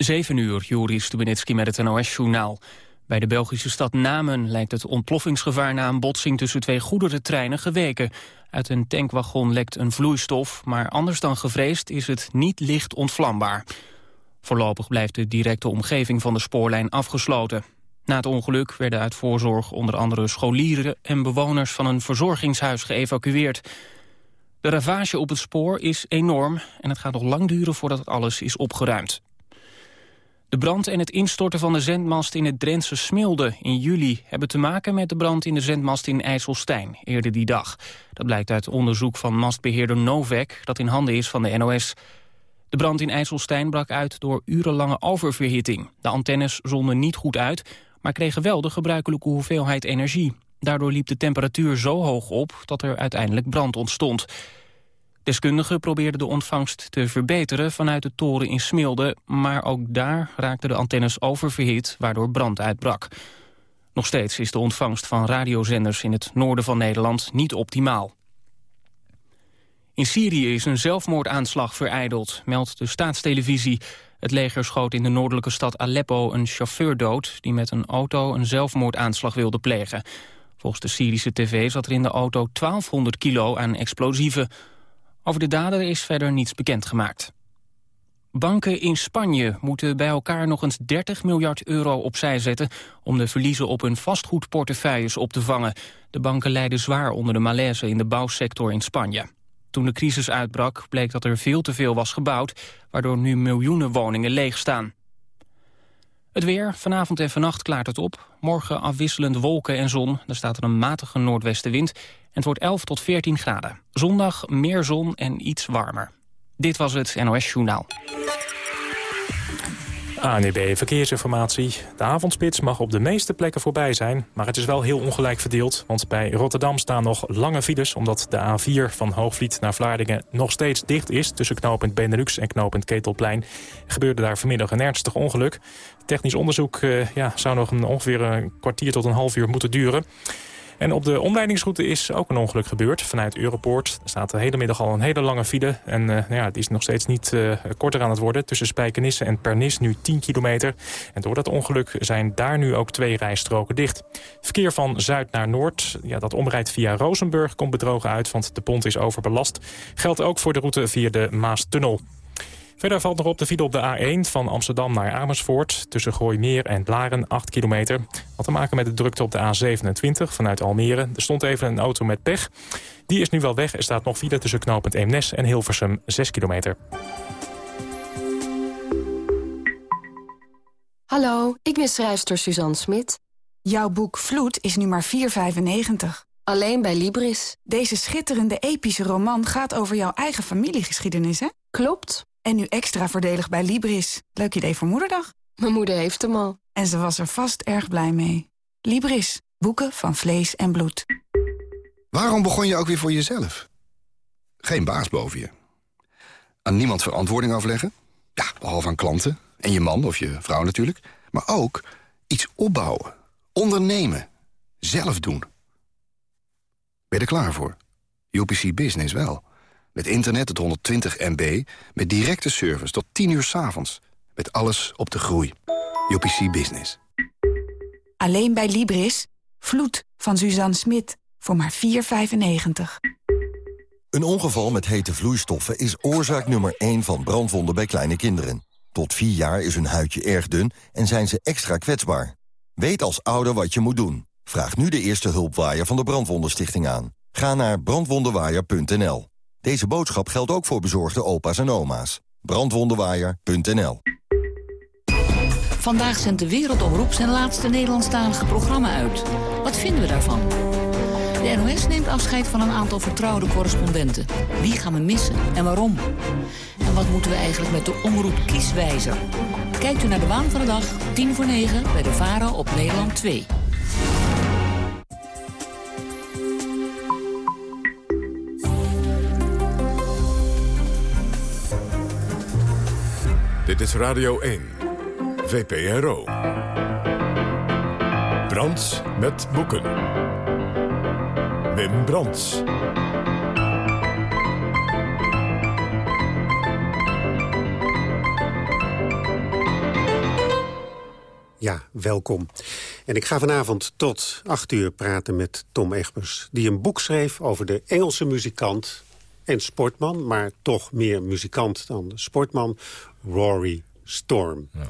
7 uur, Joris Stubenitski met het NOS-journaal. Bij de Belgische stad Namen lijkt het ontploffingsgevaar na een botsing tussen twee goederentreinen geweken. Uit een tankwagon lekt een vloeistof, maar anders dan gevreesd is het niet licht ontvlambaar. Voorlopig blijft de directe omgeving van de spoorlijn afgesloten. Na het ongeluk werden uit voorzorg onder andere scholieren en bewoners van een verzorgingshuis geëvacueerd. De ravage op het spoor is enorm en het gaat nog lang duren voordat alles is opgeruimd. De brand en het instorten van de zendmast in het Drentse Smilde in juli... hebben te maken met de brand in de zendmast in IJsselstein eerder die dag. Dat blijkt uit onderzoek van mastbeheerder Novek dat in handen is van de NOS. De brand in IJsselstein brak uit door urenlange oververhitting. De antennes zonden niet goed uit, maar kregen wel de gebruikelijke hoeveelheid energie. Daardoor liep de temperatuur zo hoog op dat er uiteindelijk brand ontstond. Deskundigen probeerden de ontvangst te verbeteren vanuit de toren in Smilde... maar ook daar raakten de antennes oververhit, waardoor brand uitbrak. Nog steeds is de ontvangst van radiozenders in het noorden van Nederland niet optimaal. In Syrië is een zelfmoordaanslag vereideld, meldt de staatstelevisie. Het leger schoot in de noordelijke stad Aleppo een chauffeur dood... die met een auto een zelfmoordaanslag wilde plegen. Volgens de Syrische tv zat er in de auto 1200 kilo aan explosieven. Over de dader is verder niets bekendgemaakt. Banken in Spanje moeten bij elkaar nog eens 30 miljard euro opzij zetten... om de verliezen op hun vastgoedportefeuilles op te vangen. De banken lijden zwaar onder de malaise in de bouwsector in Spanje. Toen de crisis uitbrak bleek dat er veel te veel was gebouwd... waardoor nu miljoenen woningen leeg staan. Het weer, vanavond en vannacht klaart het op. Morgen afwisselend wolken en zon. Er staat er een matige noordwestenwind. En het wordt 11 tot 14 graden. Zondag meer zon en iets warmer. Dit was het NOS Journaal. ANEB Verkeersinformatie. De avondspits mag op de meeste plekken voorbij zijn, maar het is wel heel ongelijk verdeeld. Want bij Rotterdam staan nog lange files, omdat de A4 van Hoogvliet naar Vlaardingen nog steeds dicht is. Tussen knooppunt Benelux en knooppunt Ketelplein gebeurde daar vanmiddag een ernstig ongeluk. Technisch onderzoek uh, ja, zou nog een, ongeveer een kwartier tot een half uur moeten duren. En op de omleidingsroute is ook een ongeluk gebeurd vanuit Europoort. Er staat de hele middag al een hele lange file. En uh, nou ja, het is nog steeds niet uh, korter aan het worden. Tussen Spijkenisse en Pernis nu 10 kilometer. En door dat ongeluk zijn daar nu ook twee rijstroken dicht. Verkeer van zuid naar noord, ja, dat omrijdt via Rozenburg... komt bedrogen uit, want de pont is overbelast. Geldt ook voor de route via de Maastunnel. Verder valt nog op de file op de A1 van Amsterdam naar Amersfoort... tussen Gooimeer en Blaren, 8 kilometer. Wat te maken met de drukte op de A27 vanuit Almere. Er stond even een auto met pech. Die is nu wel weg. Er staat nog file tussen knooppunt Eemnes en Hilversum, 6 kilometer. Hallo, ik ben schrijfster Suzanne Smit. Jouw boek Vloed is nu maar 4,95. Alleen bij Libris. Deze schitterende epische roman gaat over jouw eigen familiegeschiedenis, hè? Klopt. En nu extra voordelig bij Libris. Leuk idee voor moederdag. Mijn moeder heeft hem al. En ze was er vast erg blij mee. Libris. Boeken van vlees en bloed. Waarom begon je ook weer voor jezelf? Geen baas boven je. Aan niemand verantwoording afleggen? Ja, behalve aan klanten. En je man of je vrouw natuurlijk. Maar ook iets opbouwen. Ondernemen. Zelf doen. Ben je er klaar voor? UPC Business wel. Met internet tot 120 MB, met directe service tot 10 uur s avonds. Met alles op de groei. UPC Business. Alleen bij Libris. Vloed van Suzanne Smit. Voor maar 4,95. Een ongeval met hete vloeistoffen is oorzaak nummer 1 van brandwonden bij kleine kinderen. Tot 4 jaar is hun huidje erg dun en zijn ze extra kwetsbaar. Weet als ouder wat je moet doen. Vraag nu de eerste hulpwaaier van de Brandwondenstichting aan. Ga naar brandwondenwaaier.nl. Deze boodschap geldt ook voor bezorgde opa's en oma's. Brandwondenwaaier.nl Vandaag zendt de Wereldomroep zijn laatste Nederlandstalige programma uit. Wat vinden we daarvan? De NOS neemt afscheid van een aantal vertrouwde correspondenten. Wie gaan we missen en waarom? En wat moeten we eigenlijk met de omroep kieswijzer? Kijkt u naar de waan van de dag, 10 voor 9, bij de VARA op Nederland 2. Dit is Radio 1, VPRO. Brands met boeken. Wim Brands. Ja, welkom. En ik ga vanavond tot acht uur praten met Tom Egbers... die een boek schreef over de Engelse muzikant en sportman... maar toch meer muzikant dan sportman, Rory Storm. Ja.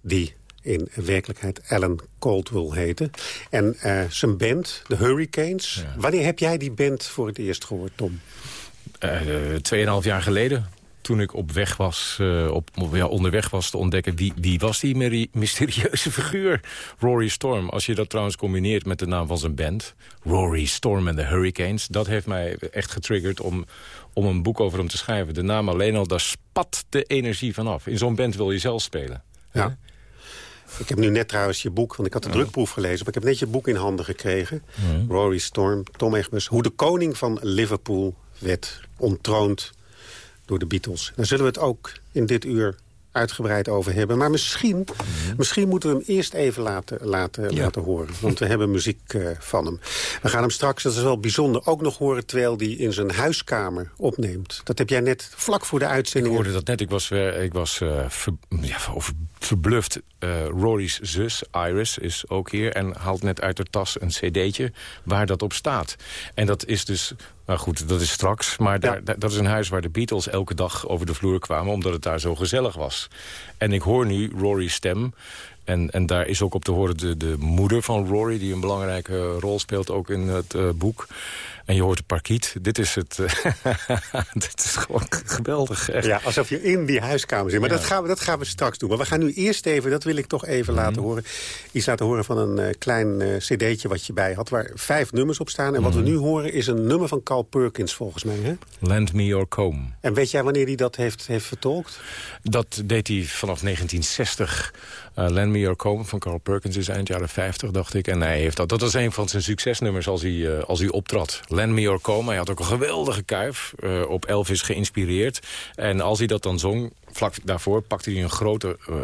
Die in werkelijkheid Alan Caldwell heette. En uh, zijn band, de Hurricanes. Wanneer heb jij die band voor het eerst gehoord, Tom? Uh, tweeënhalf jaar geleden toen ik op weg was, uh, op, ja, onderweg was te ontdekken... Wie, wie was die mysterieuze figuur, Rory Storm. Als je dat trouwens combineert met de naam van zijn band... Rory Storm en de Hurricanes... dat heeft mij echt getriggerd om, om een boek over hem te schrijven. De naam alleen al, daar spat de energie vanaf. In zo'n band wil je zelf spelen. Ja. Ik heb nu net trouwens je boek, want ik had de drukproef gelezen... maar ik heb net je boek in handen gekregen. Rory Storm, Tom Egbers. Hoe de koning van Liverpool werd ontroond door de Beatles. Daar zullen we het ook in dit uur uitgebreid over hebben. Maar misschien, mhm. misschien moeten we hem eerst even laten, laten, laten horen. Want we hebben muziek uh, van hem. We gaan hem straks, dat is wel bijzonder, ook nog horen... terwijl hij in zijn huiskamer opneemt. Dat heb jij net vlak voor de uitzending... Ik hoorde dat net. Ik was, uh, ik was uh, ver, ja, verbluft. Rory's zus, Iris, is ook hier... en haalt net uit haar tas een cd'tje waar dat op staat. En dat is dus nou goed, dat is straks. Maar daar, dat is een huis waar de Beatles elke dag over de vloer kwamen... omdat het daar zo gezellig was. En ik hoor nu Rory's stem. En, en daar is ook op te horen de, de moeder van Rory... die een belangrijke rol speelt ook in het uh, boek. En je hoort de parkiet. Dit is het. dit is gewoon geweldig. Echt. Ja, alsof je in die huiskamer zit. Maar dat, gaan we, dat gaan we straks doen. Maar we gaan nu eerst even, dat wil ik toch even laten mhm. horen... iets laten horen van een uh, klein uh, cd'tje wat je bij had... waar vijf nummers op staan. En wat we mhm. nu horen is een nummer van Carl Perkins volgens mij. Hè? Lend Me Your Comb. En weet jij wanneer hij dat heeft, heeft vertolkt? Dat deed hij vanaf 1960. Uh, Lend Me Your Comb van Carl Perkins is eind jaren 50, dacht ik. En hij heeft dat. Dat was een van zijn succesnummers als hij, als hij optrad. Lend Me Your Comb. Hij had ook een geweldige kuif. Uh, op Elvis geïnspireerd. En als hij dat dan zong, vlak daarvoor pakte hij een grote uh,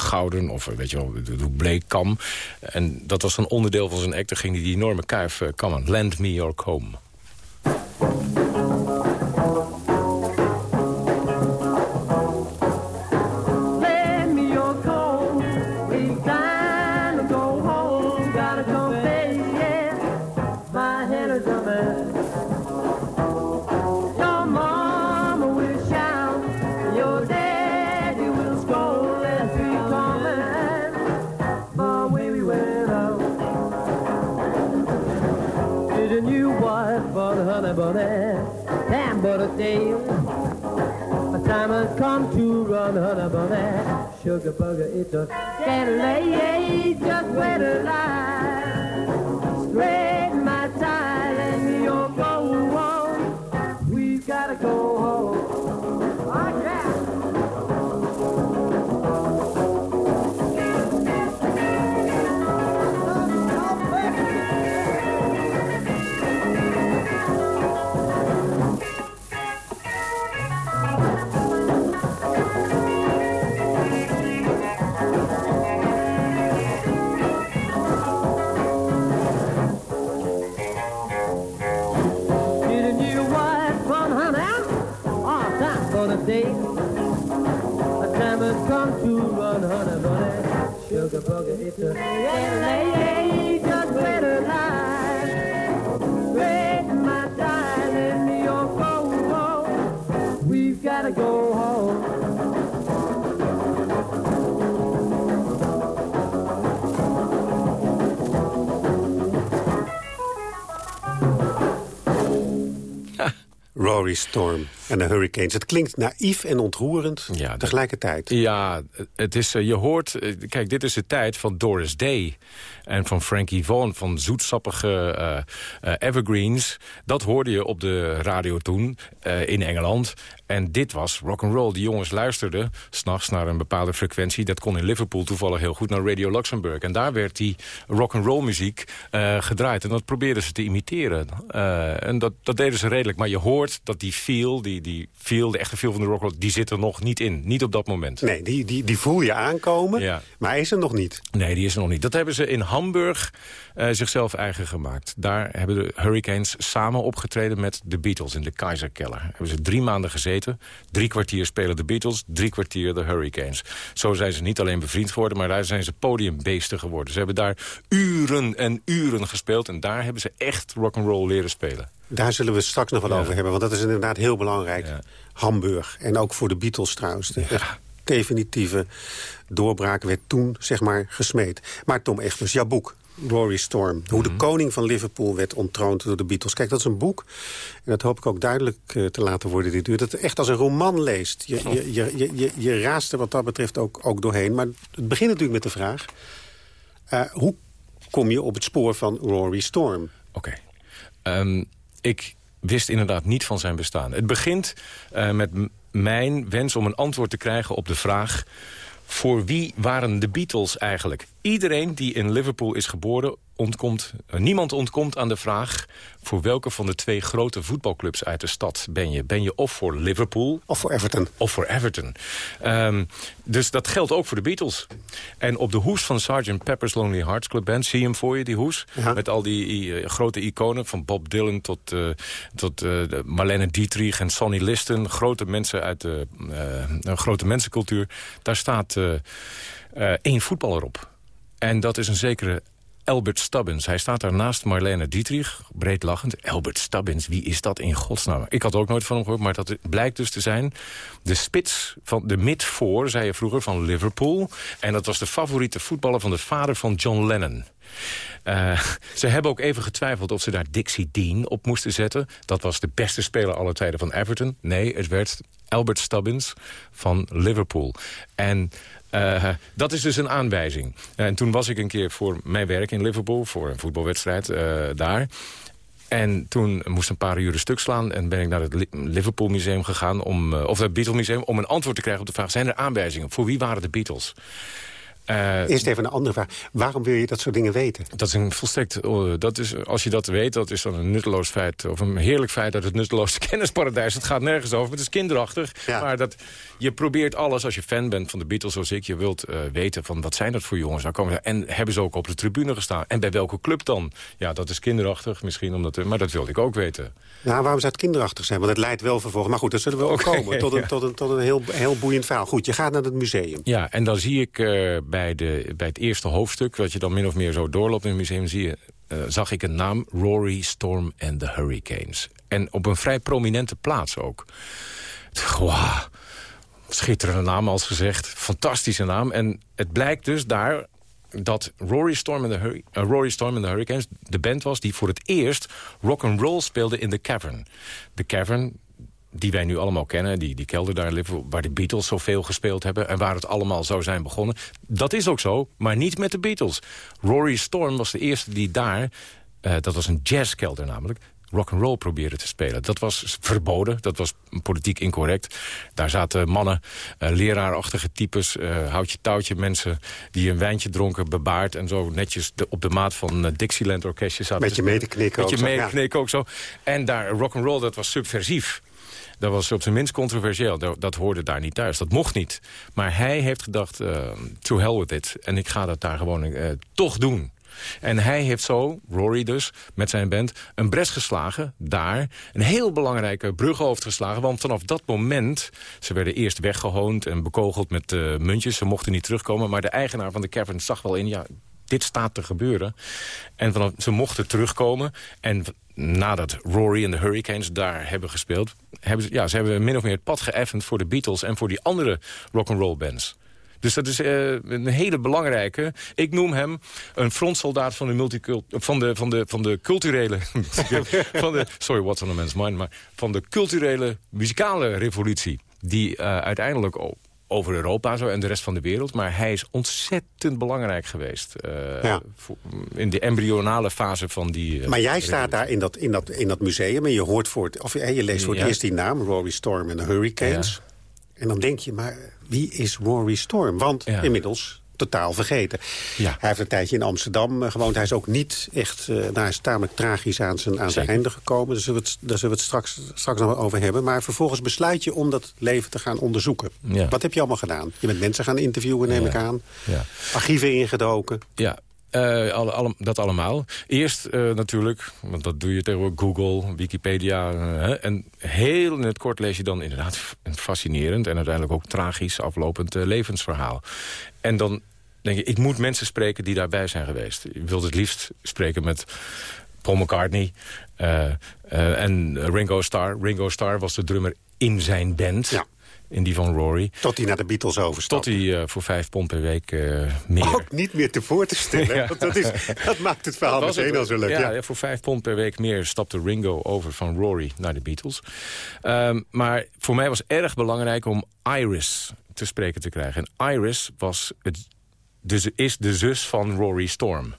gouden of weet je wel, bleek kam. En dat was een onderdeel van zijn act. Dan ging hij die enorme kuif kammen. Lend me your comb. Come to run honey bunny, sugar bugger, it's a lay, just wait a lie. to run, honey. Sugar bugger, it's a just better life. Break my in We've got to go home. Rory Storm. En de Hurricanes. Het klinkt naïef en ontroerend ja, tegelijkertijd. Ja, het is, eh, je hoort... Eh, kijk, dit is de tijd van Doris Day en van Frankie Vaughan... van zoetsappige uh, evergreens. Dat hoorde je op de radio toen in Engeland. En dit was rock and roll. Die jongens luisterden s'nachts naar een bepaalde frequentie. Dat kon in Liverpool toevallig heel goed naar Radio Luxemburg. En daar werd die rock and roll muziek gedraaid. En dat probeerden ze te imiteren. en dat, dat deden ze redelijk. Maar je hoort dat die feel, die die, feel, de echte feel van de rock'n'roll... die zit er nog niet in. Niet op dat moment. Nee, die, die, die voel je aankomen, Ja. maar hij is er nog niet. Nee, die is er nog niet. Dat hebben ze in Hamburg eh, zichzelf eigen gemaakt. Daar hebben de Hurricanes samen opgetreden met de Beatles in de Keizerkeller. Hebben ze drie maanden gezeten. Drie kwartier spelen de Beatles, drie kwartier de Hurricanes. Zo zijn ze niet alleen bevriend geworden, maar daar zijn ze podiumbeesten geworden. Ze hebben daar uren en uren gespeeld en daar hebben ze echt rock'n'roll leren spelen. Daar zullen we straks nog wel Ja. over hebben, want dat is inderdaad heel belangrijk. Hamburg. En ook voor de Beatles trouwens. De echt definitieve doorbraak werd toen, zeg maar, gesmeed. Maar Tom Egbers, jouw boek, Rory Storm. Hoe Mhm. de koning van Liverpool werd ontroond door de Beatles. Kijk, dat is een boek. En dat hoop ik ook duidelijk eh, te laten worden dit uur. Dat het echt als een roman leest. Je, je, je, je, je, je raast er wat dat betreft ook, ook doorheen. Maar het begint natuurlijk met de vraag... eh, hoe kom je op het spoor van Rory Storm? Oké. Ehm, ik wist inderdaad niet van zijn bestaan. Het begint eh, met mijn wens om een antwoord te krijgen op de vraag... voor wie waren de Beatles eigenlijk? Iedereen die in Liverpool is geboren, ontkomt, eh, niemand ontkomt aan de vraag... voor welke van de twee grote voetbalclubs uit de stad ben je? Ben je of voor Liverpool... Of voor Everton. Of voor Everton. Ehm, dus dat geldt ook voor de Beatles. En op de hoes van Sgt. Pepper's Lonely Hearts Club Band... zie je hem voor je, die hoes? Met al die eh, grote iconen, van Bob Dylan tot, eh, tot Marlene Dietrich en Sonny Liston. Grote mensen uit de grote mensencultuur. Daar staat één voetballer op. En dat is een zekere Albert Stubbins. Hij staat daar naast Marlene Dietrich, breed lachend. Albert Stubbins, wie is dat in godsnaam? Ik had ook nooit van hem gehoord, maar dat blijkt dus te zijn... de spits van de mid-voor, zei je vroeger, van Liverpool. En dat was de favoriete voetballer van de vader van John Lennon. Eh, ze hebben ook even getwijfeld of ze daar Dixie Dean op moesten zetten. Dat was de beste speler aller tijden van Everton. Nee, het werd Albert Stubbins van Liverpool. En eh, dat is dus een aanwijzing. En toen was ik een keer voor mijn werk in Liverpool... voor een voetbalwedstrijd eh, daar... En toen moest een paar uren stuk slaan en ben ik naar het Li- Liverpool Museum gegaan... Om, eh, of het Beatles Museum, om een antwoord te krijgen op de vraag... zijn er aanwijzingen? Voor wie waren de Beatles? Eh, Eerst even een andere vraag. Waarom wil je dat soort dingen weten? dat is een volstrekt... oh, dat is, als je dat weet, dat is dan een nutteloos feit... of een heerlijk feit uit het nutteloze kennisparadijs. Het gaat nergens over, het is kinderachtig. Maar dat, je probeert alles, als je fan bent van de Beatles zoals ik... je wilt eh, weten van wat zijn dat voor jongens. Nou komen en hebben ze ook op de tribune gestaan? En bij welke club dan? Ja, dat is kinderachtig misschien, omdat, maar dat wilde ik ook weten. Nou, waarom zou het kinderachtig zijn? Want het leidt wel vervolgens. Maar goed, daar zullen we ook komen. Tot een, ja. tot een, tot een heel, heel boeiend verhaal. Goed, je gaat naar het museum. Ja, en dan zie ik eh, bij, de, bij het eerste hoofdstuk... wat je dan min of meer zo doorloopt in het museum... Zie je, eh, zag ik een naam, Rory Storm and the Hurricanes. En op een vrij prominente plaats ook. Wauw, schitterende naam als gezegd. Fantastische naam. En het blijkt dus daar dat Rory Storm and the, eh, Rory Storm and the Hurricanes de band was... die voor het eerst rock and roll speelde in The Cavern. The Cavern, die wij nu allemaal kennen, die, die kelder daar in Liverpool... waar de Beatles zoveel gespeeld hebben en waar het allemaal zou zijn begonnen. Dat is ook zo, maar niet met de Beatles. Rory Storm was de eerste die daar, eh, dat was een jazzkelder namelijk... rock and roll probeerde te spelen. Dat was verboden, dat was politiek incorrect. Daar zaten mannen, eh, leraarachtige types, eh, houtje touwtje mensen... die een wijntje dronken, bebaard en zo netjes de, op de maat van Dixieland orkestje zaten. Met je mee te knikken Met je ook zo, mee te ja. knikken ook zo. En daar rock and roll, dat was subversief. Dat was op zijn minst controversieel. Dat, dat hoorde daar niet thuis. Dat mocht niet. Maar hij heeft gedacht, eh, to hell with it. En ik ga dat daar gewoon eh, toch doen. En hij heeft zo, Rory dus, met zijn band... een bres geslagen, daar. Een heel belangrijke bruggenhoofd geslagen. Want vanaf dat moment... ze werden eerst weggehoond en bekogeld met eh, muntjes. Ze mochten niet terugkomen. Maar de eigenaar van de cavern zag wel in... ja, dit staat te gebeuren. En vanaf, ze mochten terugkomen. En nadat Rory en de Hurricanes daar hebben gespeeld... Hebben ze, ja, ze hebben min of meer het pad geëffend voor de Beatles... en voor die andere rock'n'roll bands. Dus dat is eh, een hele belangrijke. Ik noem hem een frontsoldaat van de, van de, van de, van de culturele... van de, sorry, what's on a man's mind? Maar van de culturele, muzikale revolutie... die eh, uiteindelijk o- over Europa zo en de rest van de wereld... maar hij is ontzettend belangrijk geweest... eh, Ja. voor- in de embryonale fase van die... eh, Maar jij staat daar in dat, in, dat, in dat museum en je, hoort voor het, of, eh, je leest voor het Ja. eerst die naam, Rory Storm en de Hurricanes. En dan denk je, maar wie is Rory Storm? Want inmiddels totaal vergeten. Ja. Hij heeft een tijdje in Amsterdam uh, gewoond. Hij is ook niet echt, uh, nou, hij is tamelijk tragisch aan zijn, aan zijn einde gekomen. Daar zullen we het, daar zullen we het straks, straks nog over hebben. Maar vervolgens besluit je om dat leven te gaan onderzoeken. Ja. Wat heb je allemaal gedaan? Je bent mensen gaan interviewen, neem Ja. ik aan. Ja. Archieven ingedoken. Ja, eh, alle, alle- dat allemaal. Eerst eh, natuurlijk, want dat doe je tegenwoordig, Google, Wikipedia. eh, en heel in het kort lees je dan inderdaad een fascinerend... en uiteindelijk ook tragisch aflopend eh, levensverhaal. En dan denk je, ik moet mensen spreken die daarbij zijn geweest. Je wilt het liefst spreken met Paul McCartney eh, eh, en Ringo Starr. Ringo Starr was de drummer in zijn band... Ja. In die van Rory. Tot hij naar de Beatles overstapt. Tot hij eh, voor vijf pond per week meer... Ook niet meer te voor te stellen. Ja. Want dat, is, dat maakt het verhaal meteen al zo leuk. Ja, Ja. ja, voor vijf pond per week meer stapte Ringo over van Rory naar de Beatles. Ehm, maar voor mij was erg belangrijk om Iris te spreken te krijgen. En Iris was het, dus is de zus van Rory Storm.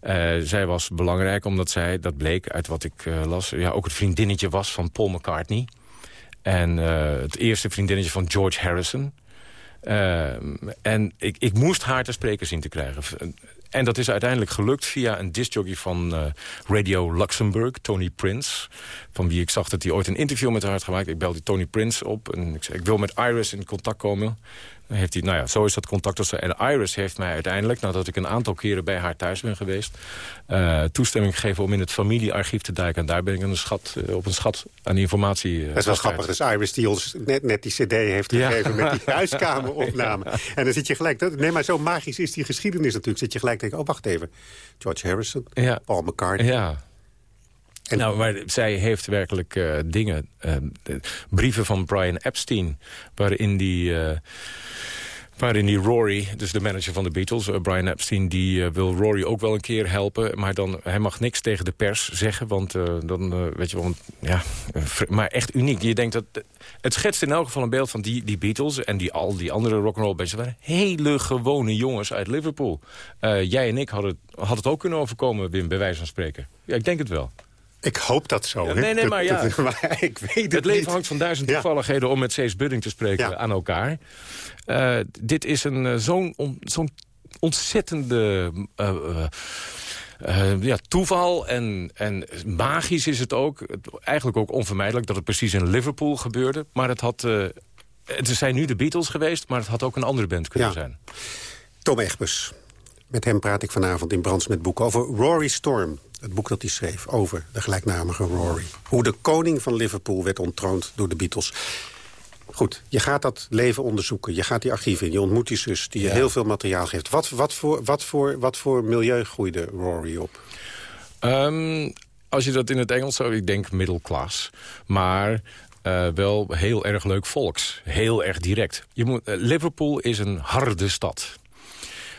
Eh, zij was belangrijk omdat zij, dat bleek uit wat ik eh, las... Ja, ook het vriendinnetje was van Paul McCartney. En eh, het eerste vriendinnetje van George Harrison. En ik, ik moest haar te spreken zien te krijgen. En dat is uiteindelijk gelukt via een discjockey van Radio Luxemburg, Tony Prince. Van wie ik zag dat hij ooit een interview met haar had gemaakt. Ik belde Tony Prince op en ik zei, ik wil met Iris in contact komen. Dan heeft hij, nou ja, zo is dat contact. En Iris heeft mij uiteindelijk, nadat ik een aantal keren bij haar thuis ben geweest... eh, toestemming gegeven om in het familiearchief te duiken. En daar ben ik een schat, eh, op een schat aan informatie... eh, Dat is wel grappig. Is Iris die ons net, net die cd heeft Ja. gegeven met die huiskameropname. En dan zit je gelijk... Dat, nee, maar zo magisch is die geschiedenis natuurlijk. Zit je gelijk denken, oh, wacht even. George Harrison, Ja. Paul McCartney. Ja. Nou, maar zij heeft werkelijk eh, dingen... eh, brieven van Brian Epstein... waarin die... eh, Waarin die Rory, dus de manager van de Beatles, Brian Epstein... die wil Rory ook wel een keer helpen. Maar dan, hij mag niks tegen de pers zeggen. Want dan, weet je wel, ja... maar echt uniek. Je denkt dat... Het schetst in elk geval een beeld van die, die Beatles... en die, al die andere rock'n'roll bands. Ze waren hele gewone jongens uit Liverpool. Jij en ik hadden had het ook kunnen overkomen, Wim, bij wijze van spreken. Ja, ik denk het wel. Ik hoop dat zo. Ja, nee, nee, maar ja. maar ik weet het, Het leven niet. hangt van duizend Ja. toevalligheden om met Cees Budding te spreken Ja. aan elkaar. Eh, dit is een eh, zo'n on- zo'n ontzettende eh, ja, toeval en, en magisch is het ook. Het- eigenlijk ook onvermijdelijk dat het precies in Liverpool gebeurde. Maar het had... het zijn nu de Beatles geweest, maar het had ook een andere band kunnen zijn. Tom Egbers. Met hem praat ik vanavond in Brands met Boek over Rory Storm. Het boek dat hij schreef over de gelijknamige Rory. Hoe de koning van Liverpool werd ontroond door de Beatles. Goed, je gaat dat leven onderzoeken. Je gaat die archieven in. Je ontmoet die zus die je heel veel materiaal geeft. Wat, wat, voor, wat, voor, wat voor milieu groeide Rory op? Ehm, als je dat in het Engels zou... Ik denk middelklas. Maar eh, wel heel erg leuk volks. Heel erg direct. Je moet, eh, Liverpool is een harde stad.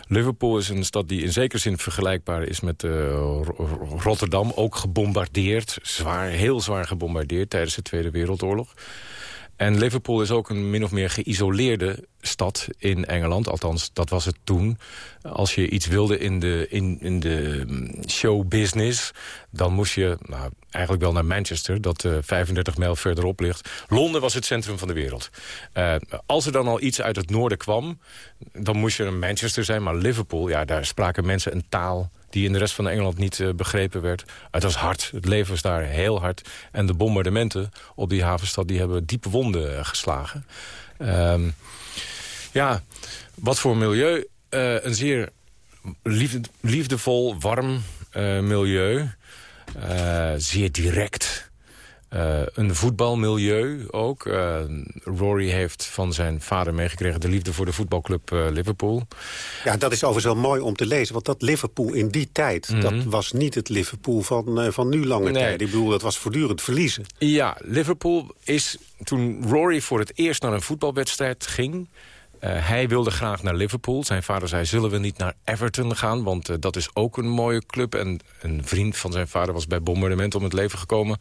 Liverpool is een stad die in zekere zin vergelijkbaar is met eh, Ro- Rotterdam. Ook gebombardeerd. Zwaar, heel zwaar gebombardeerd tijdens de Tweede Wereldoorlog. En Liverpool is ook een min of meer geïsoleerde stad in Engeland. Althans, dat was het toen. Als je iets wilde in de, in, in de mm, showbusiness... dan moest je nou, eigenlijk wel naar Manchester... dat eh 35 mijl verderop ligt. Londen was het centrum van de wereld. Eh, als er dan al iets uit het noorden kwam... dan moest je naar Manchester zijn. Maar Liverpool, ja, daar spraken mensen een taal die in de rest van Engeland niet eh, begrepen werd. Het was hard, het leven was daar heel hard. En de bombardementen op die havenstad die hebben diepe wonden eh, geslagen. Ehm, ja, wat voor milieu? Eh, een zeer liefde- liefdevol, warm milieu. Zeer direct. Eh, een voetbalmilieu ook. Eh, Rory heeft van zijn vader meegekregen de liefde voor de voetbalclub eh, Liverpool. Ja, dat is overigens wel mooi om te lezen. Want dat Liverpool in die tijd... dat was niet het Liverpool van, van nu lange Nee. tijd. Ik bedoel, dat was voortdurend verliezen. Ja, Liverpool is toen Rory voor het eerst naar een voetbalwedstrijd ging... eh, hij wilde graag naar Liverpool. Zijn vader zei, zullen we niet naar Everton gaan? Want eh, dat is ook een mooie club. En een vriend van zijn vader was bij bombardement om het leven gekomen.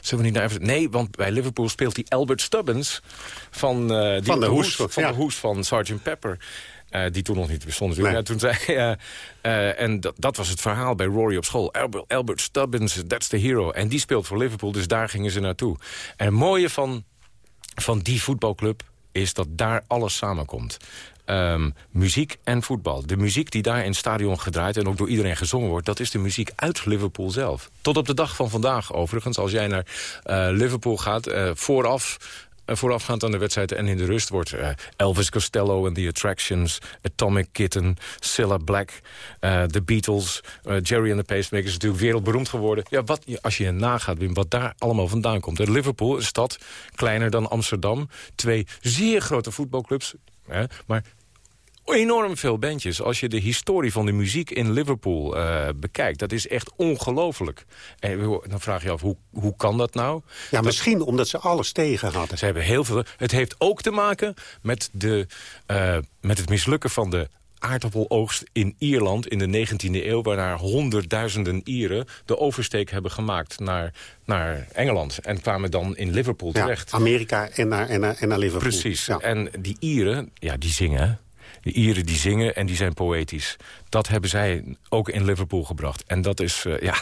Zullen we niet naar Everton? Nee, want bij Liverpool speelt die Albert Stubbins... van, eh, die, Van de Hoes, van, ja. de hoes van Sgt. Pepper. Die toen nog niet bestond natuurlijk. Nee. Toen zei, en dat, dat was het verhaal bij Rory op school. Albert, Albert Stubbins, that's the hero. En die speelt voor Liverpool, dus daar gingen ze naartoe. En het mooie van, van die voetbalclub is dat daar alles samenkomt. ehm, muziek en voetbal. De muziek die daar in het stadion gedraaid en ook door iedereen gezongen wordt... dat is de muziek uit Liverpool zelf. Tot op de dag van vandaag overigens. Als jij naar eh, Liverpool gaat, uh, vooraf voorafgaand aan de wedstrijd en in de rust wordt uh, Elvis Costello en The Attractions, Atomic Kitten, Cilla Black, uh, The Beatles, Jerry and the Pacemakers natuurlijk wereldberoemd geworden. Ja, wat, als je nagaat, Wim, wat daar allemaal vandaan komt. Liverpool, een stad kleiner dan Amsterdam, twee zeer grote voetbalclubs, maar enorm veel bandjes. Als je de historie van de muziek in Liverpool uh, bekijkt... dat is echt ongelooflijk. En dan vraag je je af, hoe, hoe kan dat nou? Ja, misschien omdat ze alles tegen hadden. Ze hebben heel veel... Het heeft ook te maken met, de, uh, met het mislukken van de aardappeloogst in Ierland in de 19e eeuw... waarna honderdduizenden Ieren de oversteek hebben gemaakt naar, naar Engeland. En kwamen dan in Liverpool terecht. Ja, Amerika en naar, en, naar, en naar Liverpool. Precies. Ja. En die Ieren, ja, die zingen... De Ieren die zingen en die zijn poëtisch. Dat hebben zij ook in Liverpool gebracht. En dat is, uh, ja,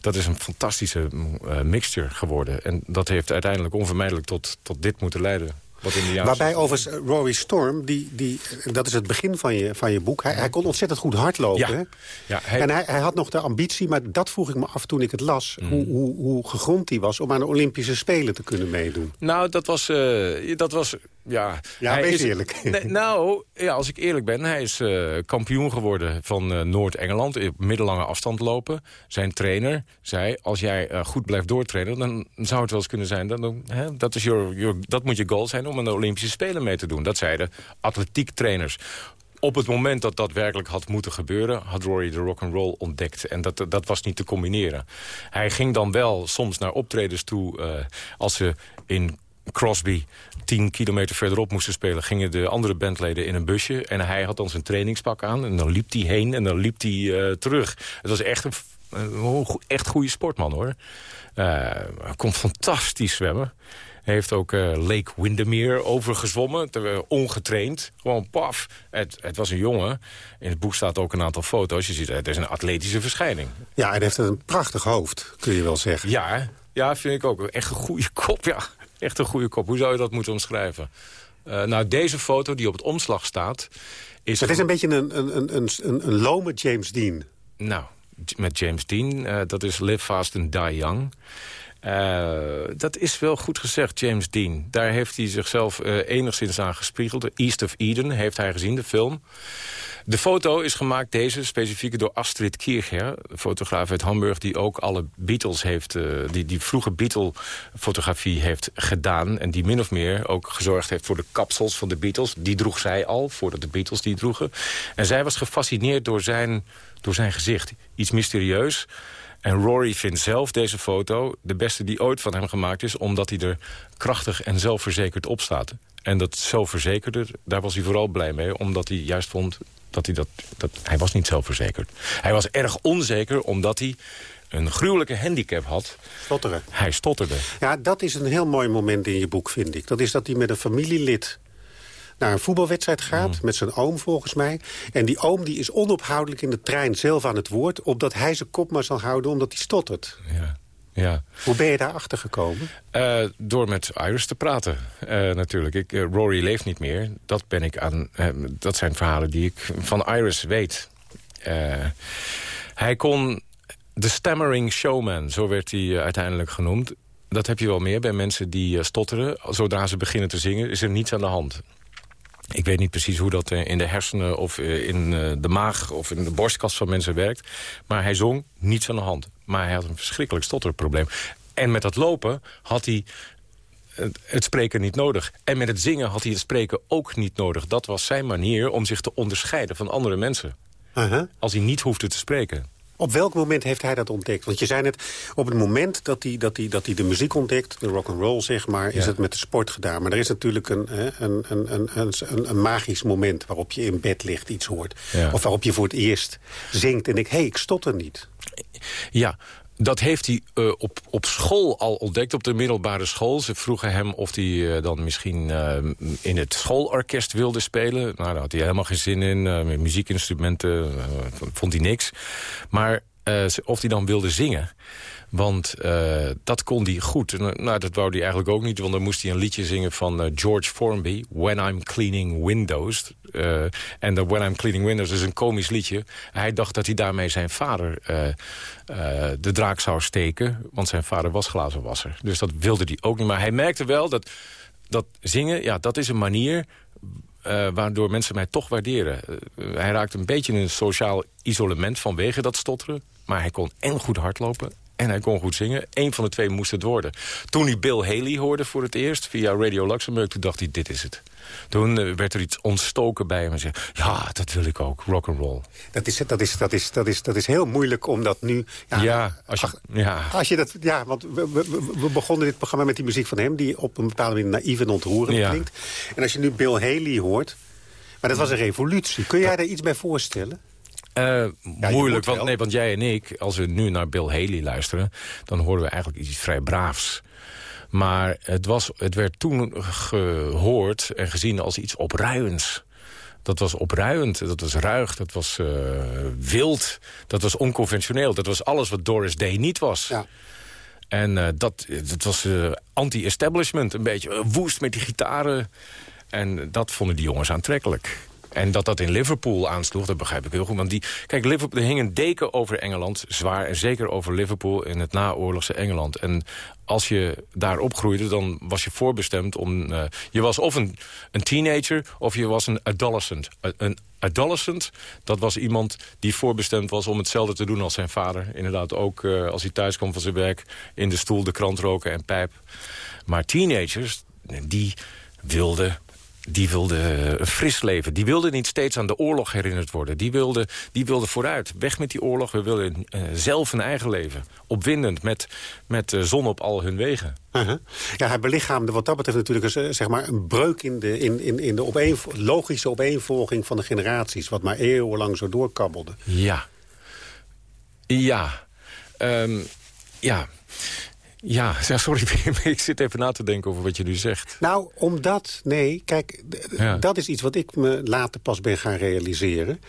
dat is een fantastische uh, mixture geworden. En dat heeft uiteindelijk onvermijdelijk tot, tot dit moeten leiden. Wat in de Waarbij overigens Rory Storm, die, die, dat is het begin van je, van je boek... Hij, hij kon ontzettend goed hardlopen. Ja. Ja, hij... En hij, hij had nog de ambitie, maar dat vroeg ik me af toen ik het las... Mm. Hoe, hoe, hoe gegrond hij was om aan de Olympische Spelen te kunnen meedoen. Nou, dat was... Uh, dat was ja, ja hij wees is, eerlijk. Nee, nou, ja, als ik eerlijk ben, hij is uh, kampioen geworden van uh, Noord-Engeland... op middellange afstand lopen. Zijn trainer zei, als jij uh, goed blijft doortrainen... dan zou het wel eens kunnen zijn, dan, hè, dat, is your, your, dat moet je goal zijn... om aan de Olympische Spelen mee te doen. Dat zeiden atletiektrainers op het moment dat dat werkelijk had moeten gebeuren... had Rory de rock'n'roll ontdekt. En dat, dat was niet te combineren. Hij ging dan wel soms naar optredens toe... Uh, als ze in Crosby 10 kilometer verderop moesten spelen... gingen de andere bandleden in een busje. En hij had dan zijn trainingspak aan. En dan liep hij heen en dan liep hij uh, terug. Het was echt een, een echt goede sportman, hoor. Uh, hij kon fantastisch zwemmen. Hij heeft ook uh, Lake Windermere overgezwommen, ongetraind. Gewoon paf. Het, het, was een jongen. In het boek staat ook een aantal foto's. Je ziet, het is een atletische verschijning. Ja, hij heeft een prachtig hoofd, kun je wel zeggen. Ja, ja vind ik ook. Echt een goede kop, ja. Echt een goede kop. Hoe zou je dat moeten omschrijven? Uh, nou, deze foto die op het omslag staat... Is het is een beetje een, een, een, een, een lome James Dean. Nou, met James Dean, uh, dat is Live Fast and Die Young... Uh, dat is wel goed gezegd, James Dean. Daar heeft hij zichzelf uh, enigszins aan gespiegeld. East of Eden heeft hij gezien, de film. De foto is gemaakt, deze, specifiek door Astrid Kircher... fotograaf uit Hamburg, die ook alle Beatles heeft... Uh, die, die vroege Beatle-fotografie heeft gedaan... en die min of meer ook gezorgd heeft voor de kapsels van de Beatles. Die droeg zij al, voordat de Beatles die droegen. En zij was gefascineerd door zijn, door zijn gezicht. Iets mysterieus... En Rory vindt zelf deze foto de beste die ooit van hem gemaakt is... omdat hij er krachtig en zelfverzekerd op staat. En dat zelfverzekerde, daar was hij vooral blij mee... omdat hij juist vond dat hij dat... dat hij was niet zelfverzekerd. Hij was erg onzeker omdat hij een gruwelijke handicap had. Stotteren. Hij stotterde. Ja, dat is een heel mooi moment in je boek, vind ik. Dat is dat hij met een familielid naar een voetbalwedstrijd gaat. Mm. Met zijn oom volgens mij. En die oom die is onophoudelijk in de trein zelf aan het woord... opdat hij zijn kop maar zal houden omdat hij stottert. Ja. Ja. Hoe ben je daarachter gekomen? Uh, door met Iris te praten, uh, natuurlijk. Ik, uh, Rory leeft niet meer. Dat, ben ik aan, dat zijn verhalen die ik van Iris weet. hij kon... De stammering showman, zo werd hij uiteindelijk genoemd. Dat heb je wel meer bij mensen die stotteren. Zodra ze beginnen te zingen, is er niets aan de hand. Ik weet niet precies hoe dat in de hersenen of in de maag of in de borstkas van mensen werkt. Maar hij zong niets aan de hand. Maar hij had een verschrikkelijk stotterprobleem. En met dat lopen had hij het spreken niet nodig. En met het zingen had hij het spreken ook niet nodig. Dat was zijn manier om zich te onderscheiden van andere mensen. Uh -huh. Als hij niet hoefde te spreken. Op welk moment heeft hij dat ontdekt? Want je zei net, op het moment dat hij, dat hij, dat hij de muziek ontdekt... de rock and roll zeg maar, is ja. het met de sport gedaan. Maar er is natuurlijk een, een, een, een, een, een magisch moment... waarop je in bed ligt, iets hoort. Ja. Of waarop je voor het eerst zingt en ik, hé, hey, ik stotter niet. Ja, dat heeft hij uh, op, op school al ontdekt, op de middelbare school. Ze vroegen hem of hij uh, dan misschien uh, in het schoolorkest wilde spelen. Nou, daar had hij helemaal geen zin in. met muziekinstrumenten vond hij niks. Maar eh, of hij dan wilde zingen. Want uh, dat kon hij goed. Nou, dat wou hij eigenlijk ook niet. Want dan moest hij een liedje zingen van uh, George Formby. When I'm Cleaning Windows. En de When I'm Cleaning Windows is een komisch liedje. Hij dacht dat hij daarmee zijn vader de draak zou steken. Want zijn vader was glazenwasser. Dus dat wilde hij ook niet. Maar hij merkte wel dat, dat zingen, ja, dat is een manier... waardoor mensen mij toch waarderen. hij raakte een beetje in een sociaal isolement vanwege dat stotteren. Maar hij kon en goed hardlopen en hij kon goed zingen. Eén van de twee moest het worden. Toen hij Bill Haley hoorde voor het eerst via Radio Luxemburg... toen dacht hij, dit is het. Toen eh, werd er iets ontstoken bij hem en zei... ja, dat wil ik ook, rock and roll. Dat is, dat, is, dat, is, dat, is, dat is heel moeilijk om dat nu... Ja, ja, als, je, ja. als je dat... Ja, want we, we, we, begonnen dit programma met die muziek van hem... die op een bepaalde manier naïef en ontroerend ja. klinkt. En als je nu Bill Haley hoort... Maar dat was een revolutie. Kun jij daar iets bij voorstellen? Uh, moeilijk, want, nee, want jij en ik, als we nu naar Bill Haley luisteren... dan horen we eigenlijk iets vrij braafs. Maar het, was, het werd toen gehoord en gezien als iets opruiends. Dat was opruiend, dat was ruig, dat was uh, wild, dat was onconventioneel. Dat was alles wat Doris Day niet was. Ja. En uh, dat, dat was anti-establishment, een beetje woest met die gitaren. En dat vonden die jongens aantrekkelijk. En dat dat in Liverpool aansloeg, dat begrijp ik heel goed. Want die, kijk, Liverpool, er hing een deken over Engeland, zwaar. En zeker over Liverpool in het naoorlogse Engeland. En als je daar opgroeide, dan was je voorbestemd om... Uh, je was of een, een teenager, of je was een adolescent. Een adolescent, dat was iemand die voorbestemd was om hetzelfde te doen als zijn vader. Inderdaad ook uh, als hij thuis kwam van zijn werk... in de stoel de krant roken en pijp. Maar teenagers, die wilden die wilde een fris leven. Die wilde niet steeds aan de oorlog herinnerd worden. Die wilde, die wilde vooruit. Weg met die oorlog. We willen uh, zelf een eigen leven. Opwindend, met, met uh, zon op al hun wegen. Uh -huh. Ja, hij belichaamde wat dat betreft natuurlijk een, zeg maar een breuk... in de, in, in, in de opeen, logische opeenvolging van de generaties... wat maar eeuwenlang zo doorkabbelde. Ja. Ja. Um, ja. Ja, sorry, ik zit even na te denken over wat je nu zegt. Nou, omdat, nee, kijk, dat is iets wat ik me later pas ben gaan realiseren.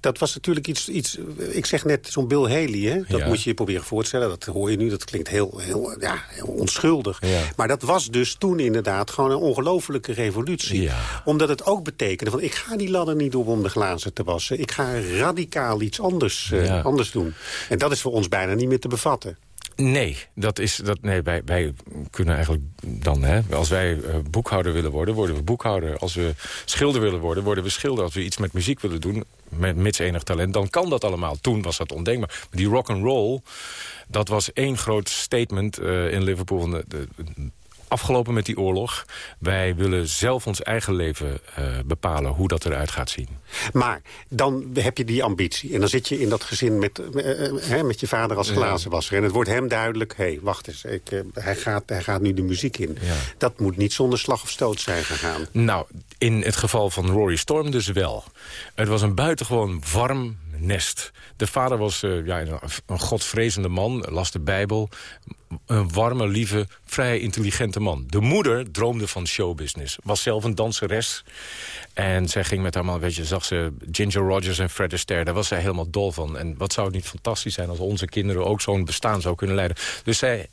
Dat was natuurlijk iets, iets ik zeg net zo'n Bill Haley, hè? dat moet je je proberen voor te stellen. Dat hoor je nu, dat klinkt heel, heel, ja, heel onschuldig. Maar dat was dus toen inderdaad gewoon een ongelofelijke revolutie. Omdat het ook betekende van, ik ga die ladder niet doen om de glazen te wassen. Ik ga radicaal iets anders, uh, anders doen. En dat is voor ons bijna niet meer te bevatten. Nee, dat is, dat, nee wij, wij kunnen eigenlijk dan... Hè, als wij uh, boekhouder willen worden, worden we boekhouder. Als we schilder willen worden, worden we schilder. Als we iets met muziek willen doen, met mits enig talent... dan kan dat allemaal. Toen was dat ondenkbaar. Maar die rock and roll, dat was één groot statement uh, in Liverpool... De, de, afgelopen met die oorlog. Wij willen zelf ons eigen leven uh, bepalen hoe dat eruit gaat zien. Maar dan heb je die ambitie. En dan zit je in dat gezin met, uh, met je vader als glazenwasser. En het wordt hem duidelijk, hé, hey, wacht eens. Ik, uh, hij, gaat, hij gaat nu de muziek in. Ja. Dat moet niet zonder slag of stoot zijn gegaan. Nou, in het geval van Rory Storm dus wel. Het was een buitengewoon warm nest. De vader was uh, ja, een godvrezende man, las de Bijbel. Een warme, lieve, vrij intelligente man. De moeder droomde van showbusiness. Was zelf een danseres. En zij ging met haar man, weet je, zag ze Ginger Rogers en Fred Astaire. Daar was zij helemaal dol van. En wat zou het niet fantastisch zijn als onze kinderen ook zo'n bestaan zou kunnen leiden. Dus zij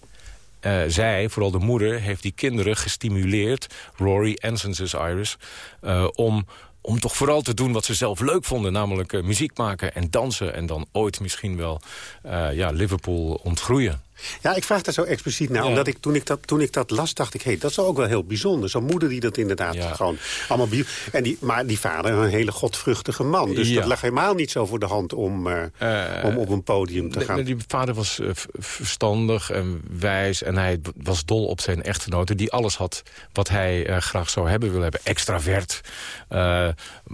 uh, zij, vooral de moeder, heeft die kinderen gestimuleerd... Rory en zijn Iris... Uh, om om toch vooral te doen wat ze zelf leuk vonden. Namelijk uh, muziek maken en dansen. En dan ooit misschien wel uh, ja, Liverpool ontgroeien. Ja, ik vraag daar zo expliciet naar. Omdat ik toen, ik dat, toen ik dat las, dacht ik... Hey, dat is ook wel heel bijzonder. Zo'n moeder die dat inderdaad gewoon allemaal... En die, maar die vader, een hele godvruchtige man. Dus dat lag helemaal niet zo voor de hand om, uh, uh, om op een podium te gaan. Die vader was uh, verstandig en wijs. En hij was dol op zijn echtgenote. Die alles had wat hij graag zou hebben willen hebben. Extravert,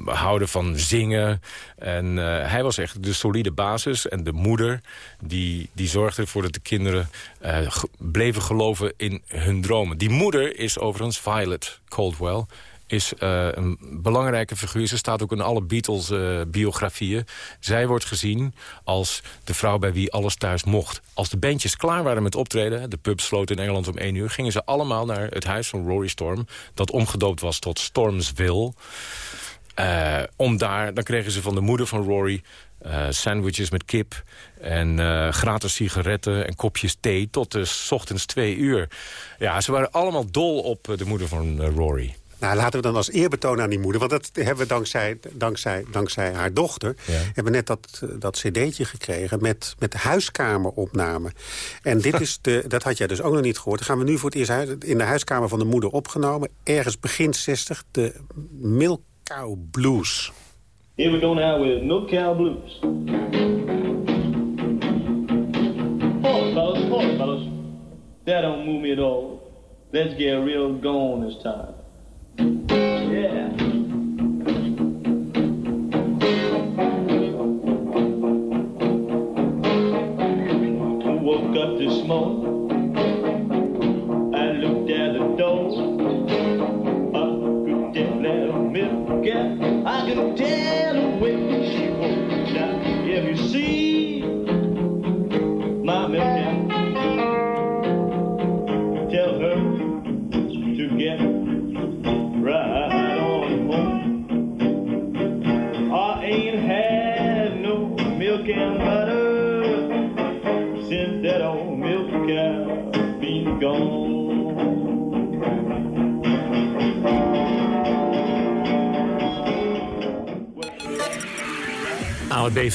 houden van zingen. En hij was echt de solide basis. En de moeder, die, die zorgde ervoor dat de kinderen uh, bleven geloven in hun dromen. Die moeder is overigens Violet Caldwell is uh, een belangrijke figuur. Ze staat ook in alle Beatles-biografieën. Uh, Zij wordt gezien als de vrouw bij wie alles thuis mocht. Als de bandjes klaar waren met optreden... de pub sloot in Engeland om één uur... gingen ze allemaal naar het huis van Rory Storm... dat omgedoopt was tot Stormsville... Eh, om daar, dan kregen ze van de moeder van Rory eh, sandwiches met kip en eh, gratis sigaretten en kopjes thee tot de s ochtends twee uur. Ja, ze waren allemaal dol op de moeder van Rory. Nou, laten we dan als eerbetoon aan die moeder... want dat hebben we dankzij, dankzij, dankzij haar dochter... hebben we net dat, dat cd'tje gekregen met, met de huiskameropname. En dit is de, dat had jij dus ook nog niet gehoord. Dan gaan we nu voor het eerst in de huiskamer van de moeder opgenomen. Ergens begin 60, de Milk Cow Blues. Here we go now with Milk Cow Blues. Hold fellas, hold fellas. That don't move me at all. Let's get real going this time. Yeah.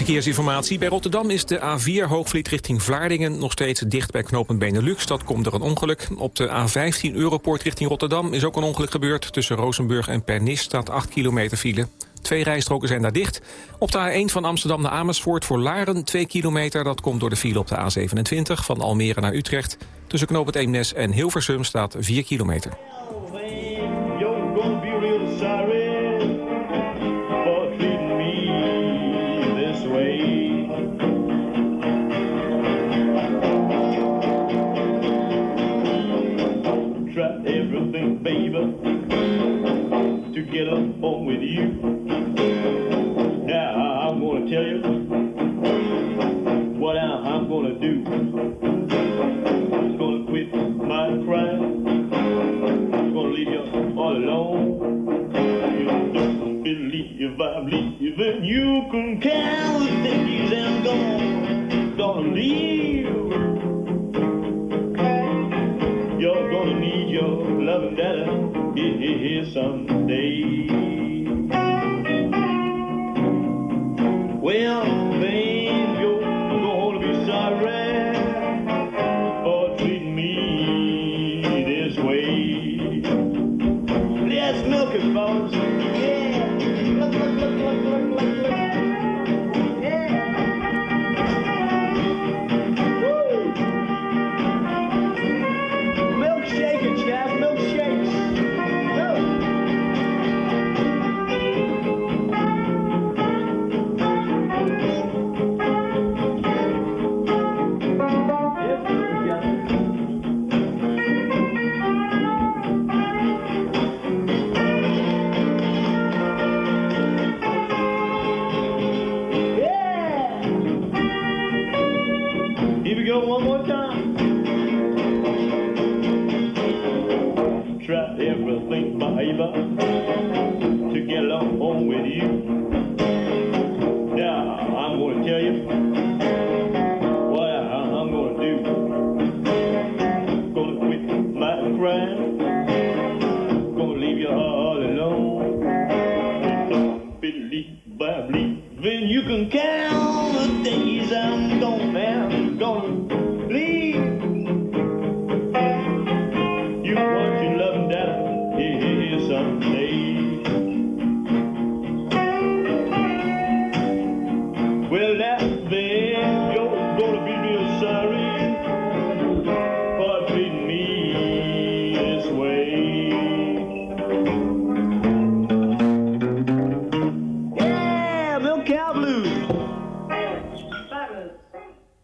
Verkeersinformatie. Bij Rotterdam is de A4 Hoogvliet richting Vlaardingen nog steeds dicht bij knooppunt Benelux. Dat komt door een ongeluk. Op de A15 Europoort richting Rotterdam is ook een ongeluk gebeurd. Tussen Rozenburg en Pernis staat 8 kilometer file. Twee rijstroken zijn daar dicht. Op de A1 van Amsterdam naar Amersfoort voor Laren 2 kilometer. Dat komt door de file op de A27 van Almere naar Utrecht. Tussen knooppunt Eemnes en Hilversum staat 4 kilometer. Everything, baby, to get up home with you. Now I'm gonna tell you what I'm gonna do. I'm gonna quit my crime. I'm gonna leave you all alone. You don't believe I'm leaving. You can count the days I'm gone. Gonna leave. Gonna need your loving daddy here, here someday. Well,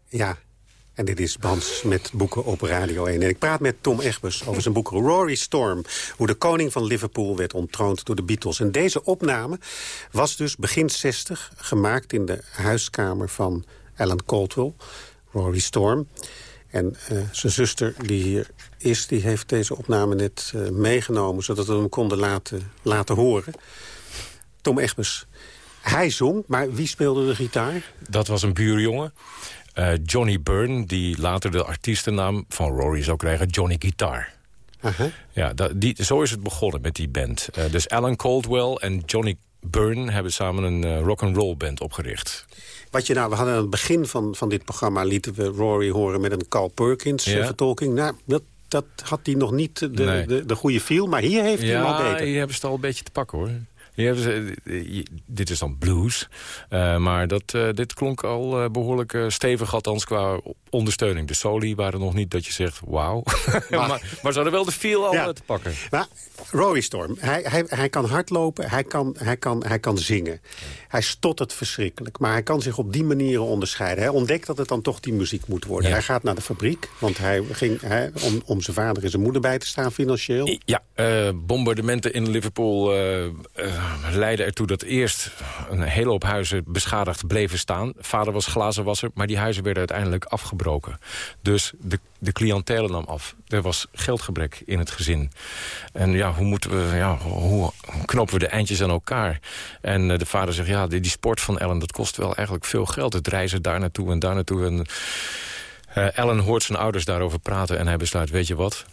Ja, en dit is Bans met boeken op Radio 1. En ik praat met Tom Egbers over zijn boek Rory Storm. Hoe de koning van Liverpool werd ontroond door de Beatles. En deze opname was dus begin 60 gemaakt in de huiskamer van Alan Caldwell. Rory Storm. En eh, zijn zuster die hier is, die heeft deze opname net eh, meegenomen... zodat we hem konden laten, laten horen. Tom Egbers. Hij zong, maar wie speelde de gitaar? Dat was een buurjongen. Eh, Johnny Byrne, die later de artiestennaam van Rory zou krijgen, Johnny Guitar. Ja, dat, die, zo is het begonnen met die band. Eh, dus Alan Caldwell en Johnny Byrne hebben samen een uh, rock and roll band opgericht. Wat je nou, we hadden aan het begin van, van dit programma lieten we Rory horen met een Carl Perkins Ja. vertolking. Nou, dat, dat had hij nog niet de, Nee. de, de goede feel, maar hier heeft hij hem al Ja, beter. hier hebben ze het al een beetje te pakken hoor. Ze, eh, je- dit is dan blues. Eh, maar dat, eh, dit klonk al eh, behoorlijk eh, stevig, althans qua ondersteuning. De soli waren nog niet dat je zegt, wauw. maar, maar ze hadden wel de feel al Ja. eh, te pakken. Maar Rory Storm, hij, hij, hij kan hardlopen, hij kan, hij, kan, hij kan zingen. Hij stottert verschrikkelijk, maar hij kan zich op die manieren onderscheiden. Hij ontdekt dat het dan toch die muziek moet worden. Ja. Hij gaat naar de fabriek, want hij ging hij, om, om zijn vader en zijn moeder bij te staan financieel. Ja, eh, bombardementen in Liverpool eh, eh, leidden ertoe dat eerst een hele hoop huizen beschadigd bleven staan. Vader was glazenwasser, maar die huizen werden uiteindelijk afgebroken. Dus de, de cliëntele nam af. Er was geldgebrek in het gezin. En ja, hoe, moeten we, ja, hoe knopen we de eindjes aan elkaar? En eh, de vader zegt, ja, die, die sport van Ellen, dat kost wel eigenlijk veel geld. Het reizen daar naartoe en daar naartoe. En, eh, Ellen hoort zijn ouders daarover praten en hij besluit, weet je wat...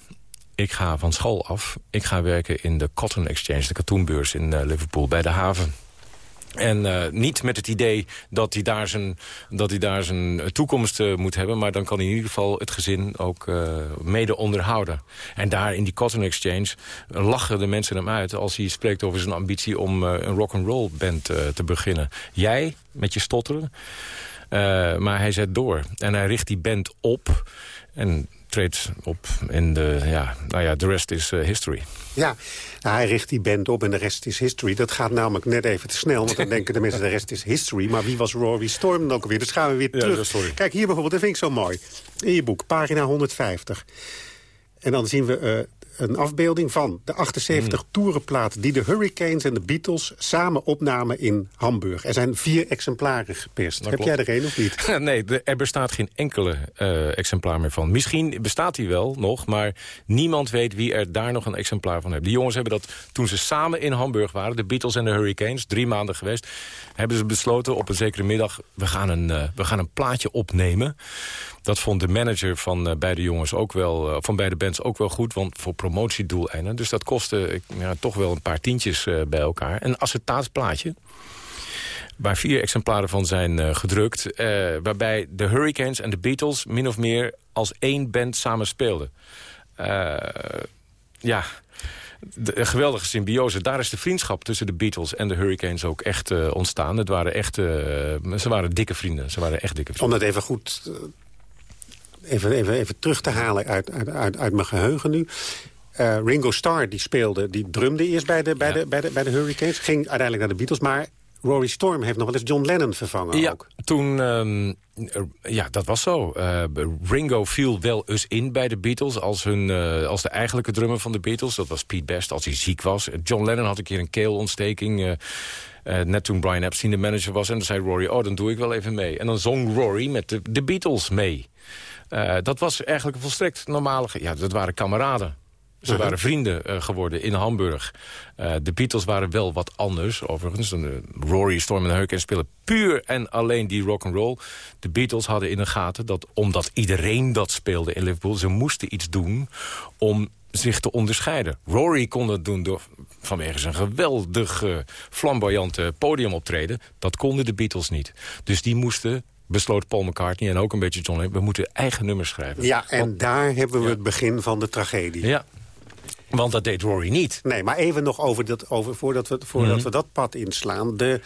Ik ga van school af. Ik ga werken in de Cotton Exchange, de katoenbeurs in eh, Liverpool, bij de haven. En eh, niet met het idee dat hij daar zijn, dat hij daar zijn eh, toekomst moet hebben... maar dan kan hij in ieder geval het gezin ook mede onderhouden. En daar in die Cotton Exchange lachen de mensen hem uit... als hij spreekt over zijn ambitie om een rock'n'roll band te beginnen. Jij, met je stotteren, maar hij zet door. En hij richt die band op en treedt op in de... Ja, nou ja, de rest is eh, history. Ja, nou, hij richt die band op en de rest is history. Dat gaat namelijk net even te snel, want dan denken de mensen de rest is history. Maar wie was Rory Storm dan ook alweer? Dus gaan we weer terug. Kijk, hier bijvoorbeeld, dat vind ik zo mooi. In je boek, pagina 150. En dan zien we eh, een afbeelding van de 78 Hmm. toerenplaten... die de Hurricanes en de Beatles samen opnamen in Hamburg. Er zijn vier exemplaren geperst. Heb klopt. jij er een of niet? nee, er bestaat geen enkele eh, exemplaar meer van. Misschien bestaat hij wel nog, maar niemand weet wie er daar nog een exemplaar van heeft. Die jongens hebben dat toen ze samen in Hamburg waren... de Beatles en de Hurricanes, drie maanden geweest... hebben ze besloten op een zekere middag... we gaan een, eh, we gaan een plaatje opnemen. Dat vond de manager van eh, beide jongens ook wel, eh, van beide bands ook wel goed, want voor promotiedoeleinden. Dus dat kostte toch wel een paar tientjes bij elkaar. Een acetaatplaatje waar vier exemplaren van zijn gedrukt. waarbij de Hurricanes en de Beatles min of meer als één band samen speelden. Ja, de, een geweldige symbiose. Daar is de vriendschap tussen de Beatles en de Hurricanes ook echt eh, ontstaan. Het waren echt, eh, ze waren dikke vrienden. Ze waren echt dikke vrienden. Om dat even goed eh, even, even, even terug te halen uit, uit, uit, uit mijn geheugen nu. Ringo Starr die speelde, die drumde eerst bij de, bij, de, bij, de, bij de Hurricanes. Ging uiteindelijk naar de Beatles. Maar Rory Storm heeft nog wel eens John Lennon vervangen Ja, ook. toen, ehm, ja, dat was zo. Eh, Ringo viel wel eens in bij de Beatles als, hun, eh, als de eigenlijke drummer van de Beatles. Dat was Pete Best als hij ziek was. John Lennon had een keer een keelontsteking. eh, net toen Brian Epstein de manager was. En dan zei Rory, oh, dan doe ik wel even mee. En dan zong Rory met de, de Beatles mee. Dat was eigenlijk een volstrekt normale... Ja, dat waren kameraden. Ze Uh-huh. waren vrienden eh, geworden in Hamburg. Eh, de Beatles waren wel wat anders, overigens. En, Rory, Storm en Hurricanes spelen puur en alleen die rock and roll. De Beatles hadden in de gaten dat, omdat iedereen dat speelde in Liverpool... ze moesten iets doen om zich te onderscheiden. Rory kon dat doen door, vanwege zijn geweldig eh, flamboyante podiumoptreden. Dat konden de Beatles niet. Dus die moesten, besloot Paul McCartney en ook een beetje John Lennon... we moeten eigen nummers schrijven. Ja, en daar hebben we het begin van de tragedie. Ja, want dat deed Rory niet. Nee, maar even nog over dat, over, voordat, we, voordat Mhm. we dat pad inslaan. De,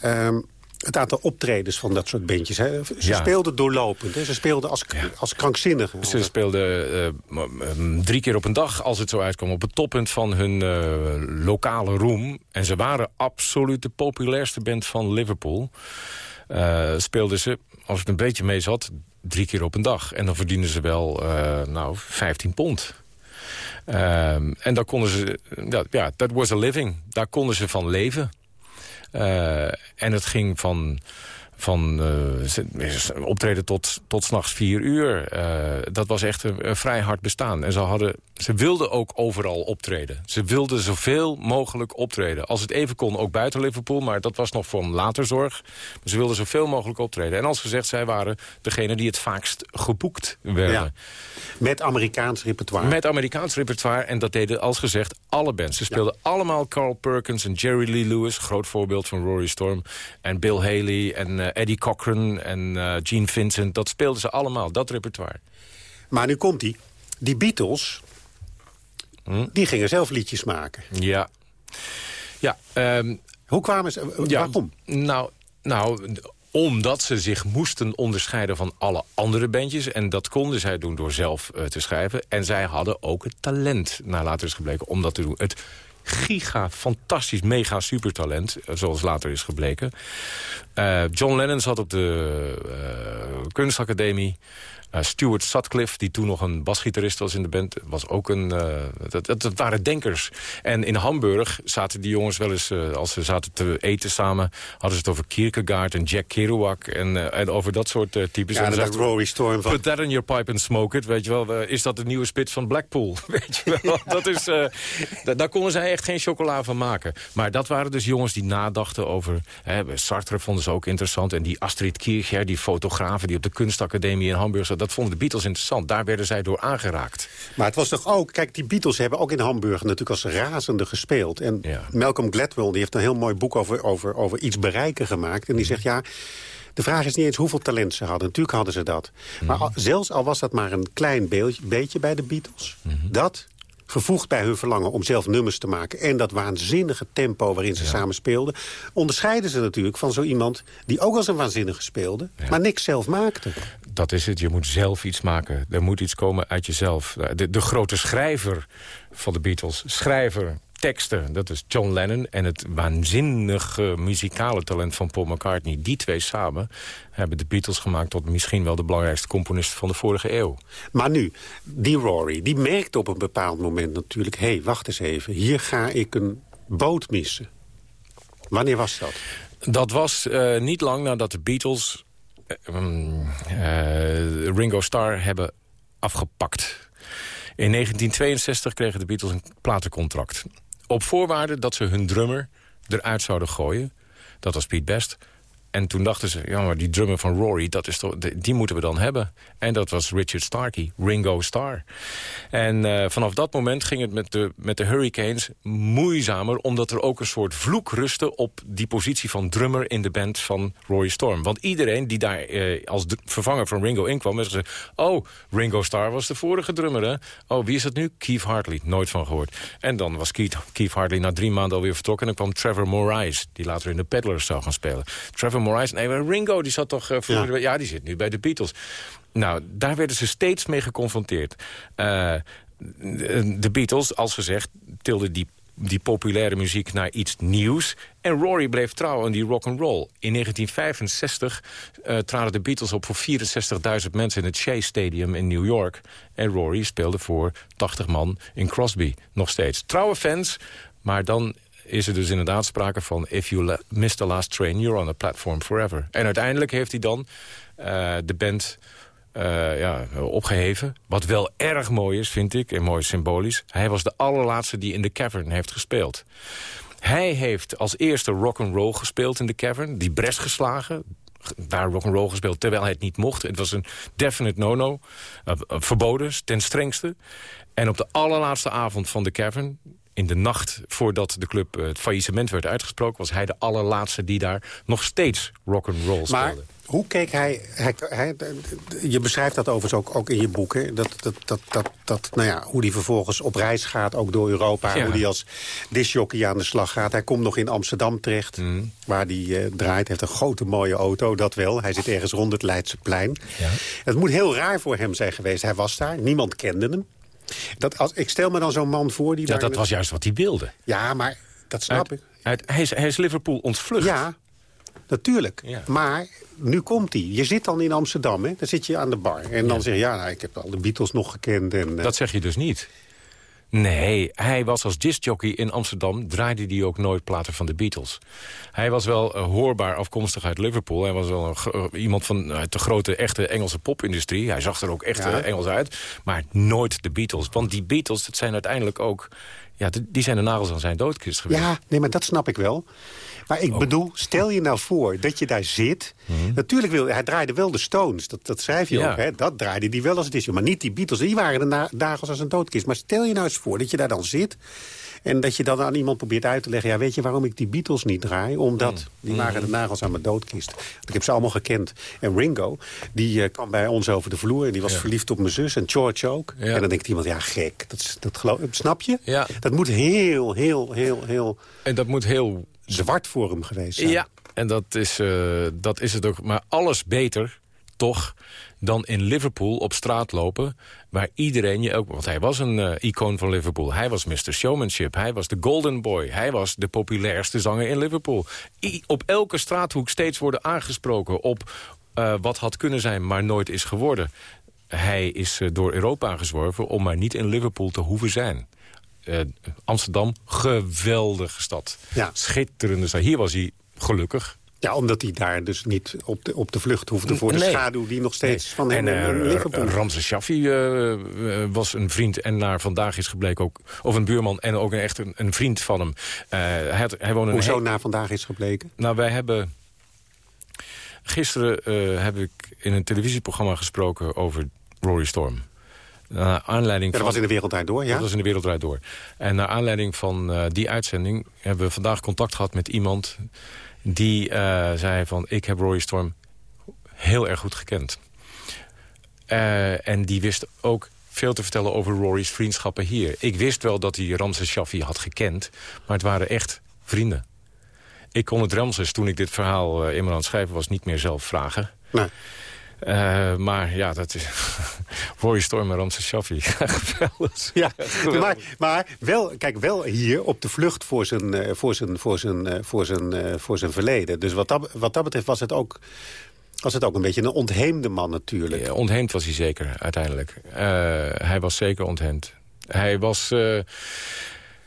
ehm, het aantal optredens van dat soort bandjes. Hè. Ze Ja. speelden doorlopend. Hè. Ze speelden als, als krankzinnigen. Ze speelden eh, drie keer op een dag, als het zo uitkwam... op het toppunt van hun eh, lokale roem. En ze waren absoluut de populairste band van Liverpool. Eh, speelden ze, als het een beetje mee zat, drie keer op een dag. En dan verdienden ze wel, nou, 15 pond. Ehm, en daar konden ze, ja, that was a living. Daar konden ze van leven. Eh, en het ging van, van eh, optreden tot, tot s'nachts vier uur. Eh, dat was echt een, een vrij hard bestaan. En ze hadden Ze wilden ook overal optreden. Ze wilden zoveel mogelijk optreden. Als het even kon, ook buiten Liverpool. Maar dat was nog voor een later zorg. Maar ze wilden zoveel mogelijk optreden. En als gezegd, zij waren degene die het vaakst geboekt werden. Ja. Met Amerikaans repertoire. Met Amerikaans repertoire. En dat deden, als gezegd, alle bands. Ze speelden allemaal Carl Perkins en Jerry Lee Lewis. Groot voorbeeld van Rory Storm. En Bill Haley en eh, Eddie Cochran en eh, Gene Vincent. Dat speelden ze allemaal, dat repertoire. Maar nu komt die. Die Beatles, die gingen zelf liedjes maken. Ja. Ja, ehm, Hoe kwamen ze? ja, Waarom? Nou, nou, omdat ze zich moesten onderscheiden van alle andere bandjes. En dat konden zij doen door zelf eh, te schrijven. En zij hadden ook het talent, naar later is gebleken, om dat te doen. Het giga, fantastisch, mega supertalent, eh, zoals later is gebleken. Eh, John Lennon zat op de eh, kunstacademie. Eh, Stuart Sutcliffe, die toen nog een basgitarist was in de band... was ook een... eh, dat, dat, dat waren denkers. En in Hamburg zaten die jongens wel eens... eh, als ze zaten te eten samen... hadden ze het over Kierkegaard en Jack Kerouac... en, en over dat soort types. Ja, en zegt- Rory Storm van... Put that in your pipe and smoke it. Weet je wel, is dat de nieuwe spits van Blackpool? Weet je wel, dat is, da- daar konden zij echt geen chocola van maken. Maar dat waren dus jongens die nadachten over... Hè, Sartre vonden ze ook interessant. En die Astrid Kirchher, die fotografen die op de kunstacademie in Hamburg zat... dat vonden de Beatles interessant. Daar werden zij door aangeraakt. Maar het was toch ook... Kijk, die Beatles hebben ook in Hamburg natuurlijk als razende gespeeld. En Malcolm Gladwell die heeft een heel mooi boek over, over, over iets bereiken gemaakt. En die zegt, ja... De vraag is niet eens hoeveel talent ze hadden. Natuurlijk hadden ze dat. Maar al- zelfs al was dat maar een klein beeldje- beetje bij de Beatles... dat, gevoegd bij hun verlangen om zelf nummers te maken... en dat waanzinnige tempo waarin ze samen speelden... onderscheiden ze natuurlijk van zo iemand... die ook als een waanzinnige speelde, maar niks zelf maakte. Dat is het, je moet zelf iets maken. Er moet iets komen uit jezelf. De, de grote schrijver van de Beatles, schrijver, teksten, dat is John Lennon... en het waanzinnige muzikale talent van Paul McCartney. Die twee samen hebben de Beatles gemaakt... tot misschien wel de belangrijkste componist van de vorige eeuw. Maar nu, die Rory, die merkte op een bepaald moment natuurlijk... hé, hey, wacht eens even, hier ga ik een boot missen. Wanneer was dat? Dat was eh, niet lang nadat de Beatles eh, mm, eh, Ringo Starr hebben afgepakt. In 1962 kregen de Beatles een platencontract. Op voorwaarde dat ze hun drummer eruit zouden gooien. Dat was Pete Best. En toen dachten ze, ja, maar die drummer van Rory, dat is toch, die moeten we dan hebben. En dat was Richard Starkey, Ringo Starr. En eh, vanaf dat moment ging het met de, met de Hurricanes moeizamer... omdat er ook een soort vloek rustte op die positie van drummer... in de band van Rory Storm. Want iedereen die daar eh, als vervanger van Ringo inkwam... zei oh, Ringo Starr was de vorige drummer, hè? Oh, wie is dat nu? Keith Hartley, nooit van gehoord. En dan was Keith, Keith Hartley na drie maanden alweer vertrokken... en dan kwam Trevor Morais, die later in de Peddlers zou gaan spelen. Trevor Nee, maar Ringo, die zat toch... eh, vroeger, ja. ja, die zit nu bij de Beatles. Nou, daar werden ze steeds mee geconfronteerd. Eh, de Beatles, als gezegd, tilden die, die populaire muziek naar iets nieuws. En Rory bleef trouw aan die rock and roll. In 1965 eh, traden de Beatles op voor 64.000 mensen in het Shea Stadium in New York. En Rory speelde voor 80 man in Crosby. Nog steeds. Trouwe fans, maar dan is er dus inderdaad sprake van... if you miss the last train, you're on a platform forever. En uiteindelijk heeft hij dan eh, de band eh, ja, opgeheven. Wat wel erg mooi is, vind ik, en mooi symbolisch. Hij was de allerlaatste die in de Cavern heeft gespeeld. Hij heeft als eerste rock and roll gespeeld in de Cavern. Die bres geslagen. Daar rock and roll gespeeld, terwijl hij het niet mocht. Het was een definite no-no. Uh, verboden, ten strengste. En op de allerlaatste avond van de Cavern in de nacht voordat de club uh, het faillissement werd uitgesproken... was hij de allerlaatste die daar nog steeds rock and roll Maar speelde. hoe keek hij, hij, hij- Je beschrijft dat overigens ook, ook in je boek. Hè? Dat, dat, dat, dat, dat, nou ja, hoe hij vervolgens op reis gaat, ook door Europa. Ja. Hoe hij als disjockey aan de slag gaat. Hij komt nog in Amsterdam terecht, Mm. waar hij eh, draait. heeft een grote mooie auto, dat wel. Hij zit ergens rond het Leidseplein. Het moet heel raar voor hem zijn geweest. Hij was daar, niemand kende hem. Dat als, ik stel me dan zo'n man voor die Ja, dat was juist wat hij wilde. Ja, maar dat snap ik. Uit, hij, is, hij is Liverpool ontvlucht. Ja, natuurlijk. Maar nu komt hij. Je zit dan in Amsterdam, hè? dan zit je aan de bar. En dan zeg je, ja, nou, ik heb al de Beatles nog gekend. En, eh, Dat zeg je dus niet. Nee, hij was als discjockey in Amsterdam... draaide hij ook nooit platen van de Beatles. Hij was wel eh, hoorbaar afkomstig uit Liverpool. Hij was wel een gro- iemand van uit de grote, echte Engelse popindustrie. Hij zag er ook echt Ja. eh, Engels uit. Maar nooit de Beatles. Want die Beatles, dat zijn uiteindelijk ook... Ja, die zijn de nagels aan zijn doodkist geweest. Ja, nee, maar dat snap ik wel. Maar ik bedoel, stel je nou voor dat je daar zit. Natuurlijk wil hij draaide wel de Stones, dat, dat schrijf je Ja. ook. Hè? Dat draaide die wel als het is. Maar niet die Beatles, die waren de na- dagels als een doodkist. Maar stel je nou eens voor dat je daar dan zit... en dat je dan aan iemand probeert uit te leggen... ja, weet je waarom ik die Beatles niet draai? Omdat, die waren de nagels aan mijn doodkist. Want ik heb ze allemaal gekend. En Ringo, die eh, kwam bij ons over de vloer... en die was verliefd op mijn zus en George ook. Ja. En dan denkt iemand, ja, gek. Dat, dat geloof, snap je? Ja. Dat moet heel, heel, heel, heel En dat moet heel zwart voor hem geweest zijn. Ja, en dat is, eh, dat is het ook. Maar alles beter, toch, dan in Liverpool op straat lopen... waar iedereen je ook... Want hij was een eh, icoon van Liverpool. Hij was Mr. Showmanship. Hij was de golden boy. Hij was de populairste zanger in Liverpool. I- op elke straathoek steeds worden aangesproken op... eh, wat had kunnen zijn, maar nooit is geworden. Hij is eh, door Europa gezworven om maar niet in Liverpool te hoeven zijn. Amsterdam, geweldige stad. Ja. Schitterende stad. Hier was hij gelukkig. Ja, omdat hij daar dus niet op de, op de vlucht hoefde voor de schaduw... die nog steeds van hem en in, eh, Liverpool... Ramses Shaffi eh, eh, was een vriend en naar vandaag is gebleken ook... of een buurman en ook een, echt een, een vriend van hem. Eh, hij, hij woonde Hoezo he- na vandaag is gebleken? Nou, wij hebben... Gisteren eh, heb ik in een televisieprogramma gesproken over Rory Storm. Naar aanleiding Ja, dat van... was in de Wereld Door, ja? Dat was in de Wereld Door. En naar aanleiding van eh, die uitzending hebben we vandaag contact gehad met iemand... die eh, zei van, ik heb Rory Storm heel erg goed gekend. Eh, en die wist ook veel te vertellen over Rory's vriendschappen hier. Ik wist wel dat hij Ramses Shaffi had gekend, maar het waren echt vrienden. Ik kon het Ramses, toen ik dit verhaal eh, eenmaal aan het schrijven was... niet meer zelf vragen. Nee. Eh, maar ja, dat is... Rory Storm en Ramses Shaffi. Geweldig. Ja, maar, maar wel, kijk, wel hier op de vlucht voor zijn, eh, voor zijn, voor zijn, eh, voor zijn, voor zijn verleden. Dus wat dat, wat dat betreft was het, ook, was het ook een beetje een ontheemde man natuurlijk. Ja, ontheemd was hij zeker, uiteindelijk. Hij was zeker ontheemd. Hij was...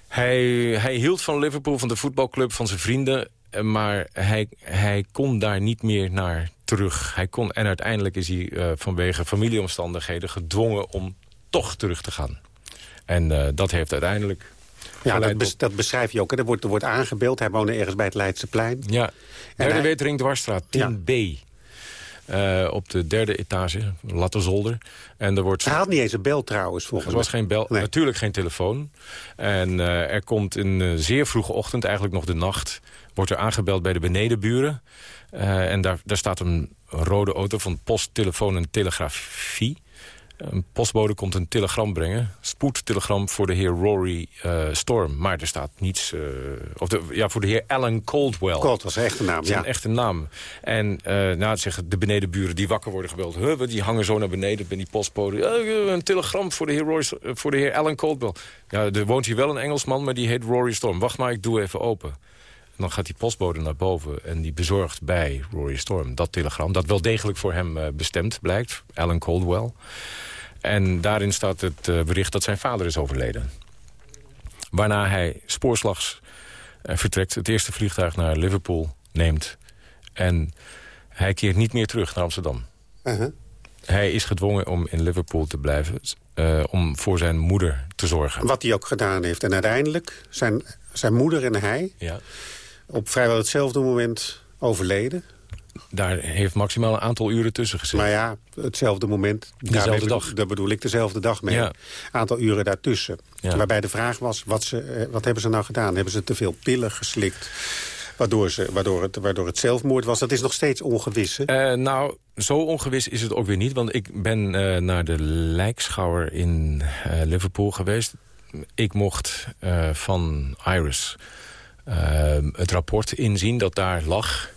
hij, hij hield van Liverpool, van de voetbalclub, van zijn vrienden... maar hij, hij kon daar niet meer naar terug. Hij kon, en uiteindelijk is hij eh, vanwege familieomstandigheden gedwongen om toch terug te gaan. En eh, dat heeft uiteindelijk... Ja, dat, bes- beschrijf je ook. Hè. Er, wordt, er wordt aangebeeld. Hij woonde ergens bij het Leidseplein. Ja, derde hij- Wetering Dwarsstraat, 10B. Eh, op de derde etage, Latterzolder. En er wordt... Hij had niet eens een bel trouwens, volgens Er was mij. geen bel, Nee. natuurlijk geen telefoon. En eh, er komt in eh, zeer vroege ochtend, eigenlijk nog de nacht... wordt er aangebeld bij de benedenburen. En daar, daar staat een rode auto van post, telefoon en telegrafie. Een postbode komt een telegram brengen. Spoedtelegram voor de heer Rory eh, Storm. Maar er staat niets... eh, of de, ja, voor de heer Alan Coldwell. Colt was zijn echte naam, ja. een echte naam. En eh nou, het zeggen de benedenburen die wakker worden gebeld. Huh, die hangen zo naar beneden bij die postbode. Een telegram voor de, heer eh, voor de heer Alan Coldwell. Ja, er woont hier wel een Engelsman, maar die heet Rory Storm. Wacht maar, ik doe even open. En dan gaat die postbode naar boven en die bezorgt bij Rory Storm dat telegram. Dat wel degelijk voor hem bestemd blijkt, Alan Coldwell. En daarin staat het eh, bericht dat zijn vader is overleden. Waarna hij spoorslags eh, vertrekt, het eerste vliegtuig naar Liverpool neemt. En hij keert niet meer terug naar Amsterdam. Uh-huh. Hij is gedwongen om in Liverpool te blijven... eh, om voor zijn moeder te zorgen. Wat hij ook gedaan heeft. En uiteindelijk zijn, zijn moeder en hij Ja. op vrijwel hetzelfde moment overleden. Daar heeft maximaal een aantal uren tussen gezeten. Maar ja, hetzelfde moment. Dezelfde dag. Daar bedoel ik dezelfde dag mee. Ja. Aantal uren daartussen. Ja. Waarbij de vraag was, wat, ze, eh, wat hebben ze nou gedaan? Hebben ze te veel pillen geslikt? Waardoor, ze, waardoor, het, waardoor het zelfmoord was. Dat is nog steeds ongewis. Eh, nou, zo ongewis is het ook weer niet. Want ik ben eh, naar de lijkschouwer in Liverpool geweest. Ik mocht van Iris het rapport inzien dat daar lag.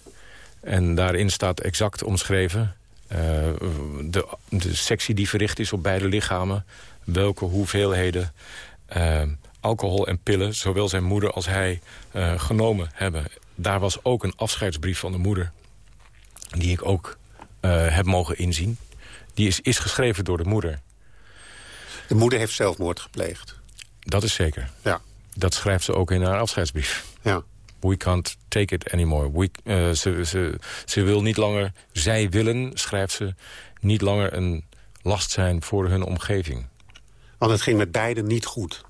En daarin staat exact omschreven... eh, de, de sectie die verricht is op beide lichamen... welke hoeveelheden eh, alcohol en pillen... zowel zijn moeder als hij eh, genomen hebben. Daar was ook een afscheidsbrief van de moeder die ik ook heb mogen inzien. Die is, is geschreven door de moeder. De moeder heeft zelfmoord gepleegd. Dat is zeker. Ja. Dat schrijft ze ook in haar afscheidsbrief. Ja. We can't take it anymore. We, eh, ze, ze, ze wil niet langer, zij willen, schrijft ze, niet langer een last zijn voor hun omgeving. Want het ging met beiden niet goed.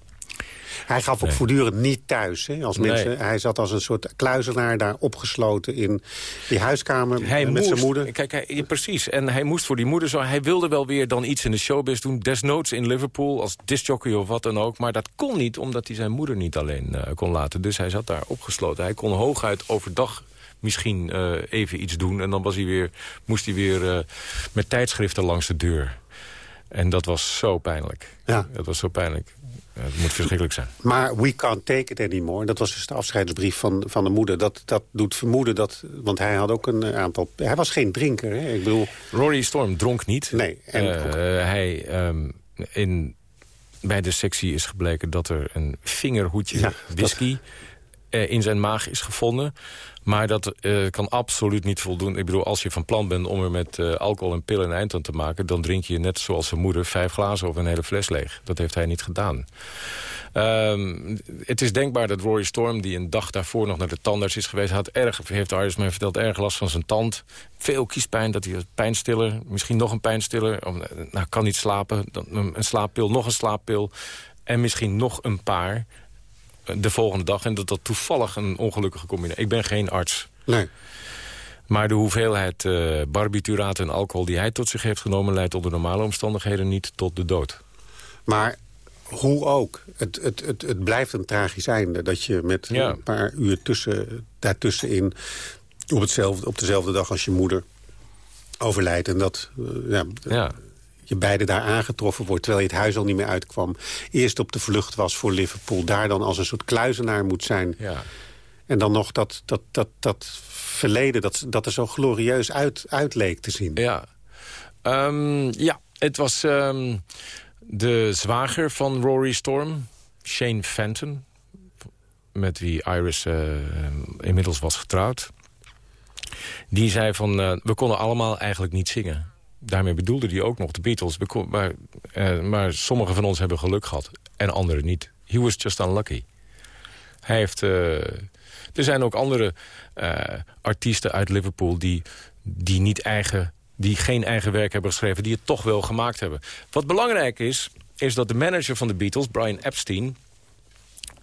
Hij gaf ook Nee. voortdurend niet thuis. Hè, als Nee. Hij zat als een soort kluizenaar daar opgesloten in die huiskamer Hij met moest, zijn moeder. Kijk, hij, ja, precies. En hij moest voor die moeder zo. Hij wilde wel weer dan iets in de showbiz doen. Desnoods in Liverpool, als discjockey of wat dan ook. Maar dat kon niet, omdat hij zijn moeder niet alleen eh, kon laten. Dus hij zat daar opgesloten. Hij kon hooguit overdag misschien eh, even iets doen. En dan was hij weer, moest hij weer eh, met tijdschriften langs de deur. En dat was zo pijnlijk. Ja. Dat was zo pijnlijk. Het moet verschrikkelijk zijn. Maar we can't take it anymore. Dat was dus de afscheidsbrief van, van de moeder. Dat, dat doet vermoeden dat... Want hij had ook een aantal... Hij was geen drinker, hè? Ik bedoel... Rory Storm dronk niet. Nee. En Eh, ook- hij, ehm, in, bij de sectie is gebleken dat er een vingerhoedje Ja, whisky eh, in zijn maag is gevonden. Maar dat eh, kan absoluut niet voldoen. Ik bedoel, als je van plan bent om er met eh, alcohol en pillen een eind aan te maken... dan drink je net zoals zijn moeder vijf glazen of een hele fles leeg. Dat heeft hij niet gedaan. Ehm, het is denkbaar dat Rory Storm, die een dag daarvoor nog naar de tandarts is geweest... Had erg, heeft Iris mij verteld, erg last van zijn tand. Veel kiespijn, dat hij pijnstiller, misschien nog een pijnstiller... Of, nou, kan niet slapen, dan een slaappil, nog een slaappil... en misschien nog een paar de volgende dag. En dat dat toevallig een ongelukkige combinatie... Ik ben geen arts. Nee. Maar de hoeveelheid barbituraat en alcohol die hij tot zich heeft genomen... leidt onder normale omstandigheden niet tot de dood. Maar hoe ook, het, het, het, het blijft een tragisch einde. Dat je met Ja. een paar uur tussen, daartussenin... Op, hetzelfde, op dezelfde dag als je moeder overlijdt. En dat eh, ja, Ja. Je beide daar aangetroffen wordt... terwijl je het huis al niet meer uitkwam. Eerst op de vlucht was voor Liverpool. Daar dan als een soort kluizenaar moet zijn. Ja. En dan nog dat, dat, dat, dat verleden dat, dat er zo glorieus uit, uit leek te zien. Ja. Ehm, ja, het was ehm, de zwager van Rory Storm, Shane Fenton... met wie Iris eh, inmiddels was getrouwd. Die zei van, eh, we konden allemaal eigenlijk niet zingen. Daarmee bedoelde hij ook nog de Beatles. Kon- maar, eh, maar sommigen van ons hebben geluk gehad en anderen niet. He was just unlucky. Hij heeft... eh, er zijn ook andere eh, artiesten uit Liverpool die, die, niet eigen, die geen eigen werk hebben geschreven... die het toch wel gemaakt hebben. Wat belangrijk is, is dat de manager van de Beatles, Brian Epstein...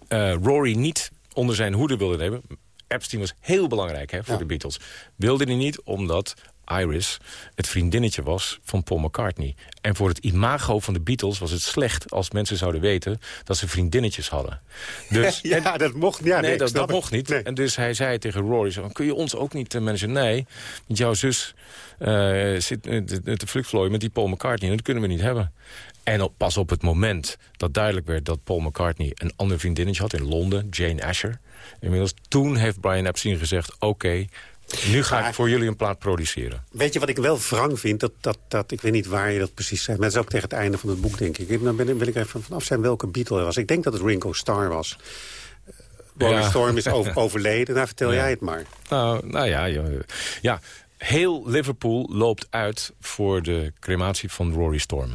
eh, Rory niet onder zijn hoede wilde nemen. Epstein was heel belangrijk hè, voor de Beatles. Wilde hij niet, omdat Iris het vriendinnetje was van Paul McCartney. En voor het imago van de Beatles was het slecht... als mensen zouden weten dat ze vriendinnetjes hadden. Dus, ja, dat mocht, ja, nee, dat, mocht niet. Nee. En dus hij zei tegen Rory, zo, kun je ons ook niet eh, managen? Nee, want jouw zus eh, zit te- te flikvlooien met die Paul McCartney. En dat kunnen we niet hebben. En op, pas op het moment dat duidelijk werd dat Paul McCartney... een ander vriendinnetje had in Londen, Jane Asher. Inmiddels, toen heeft Brian Epstein gezegd... oké, nu ga ik voor jullie een plaat produceren. Weet je wat ik wel wrang vind? Dat, dat, dat, ik weet niet waar je dat precies zei. Maar dat is ook tegen het einde van het boek, denk ik. Dan ben, wil ik even vanaf zijn welke Beatle er was. Ik denk dat het Ringo Starr was. Rolling Ja. Storm is over, overleden. Nou, vertel Ja. jij het maar. Nou, nou ja, ja, ja, heel Liverpool loopt uit voor de crematie van Rory Storm.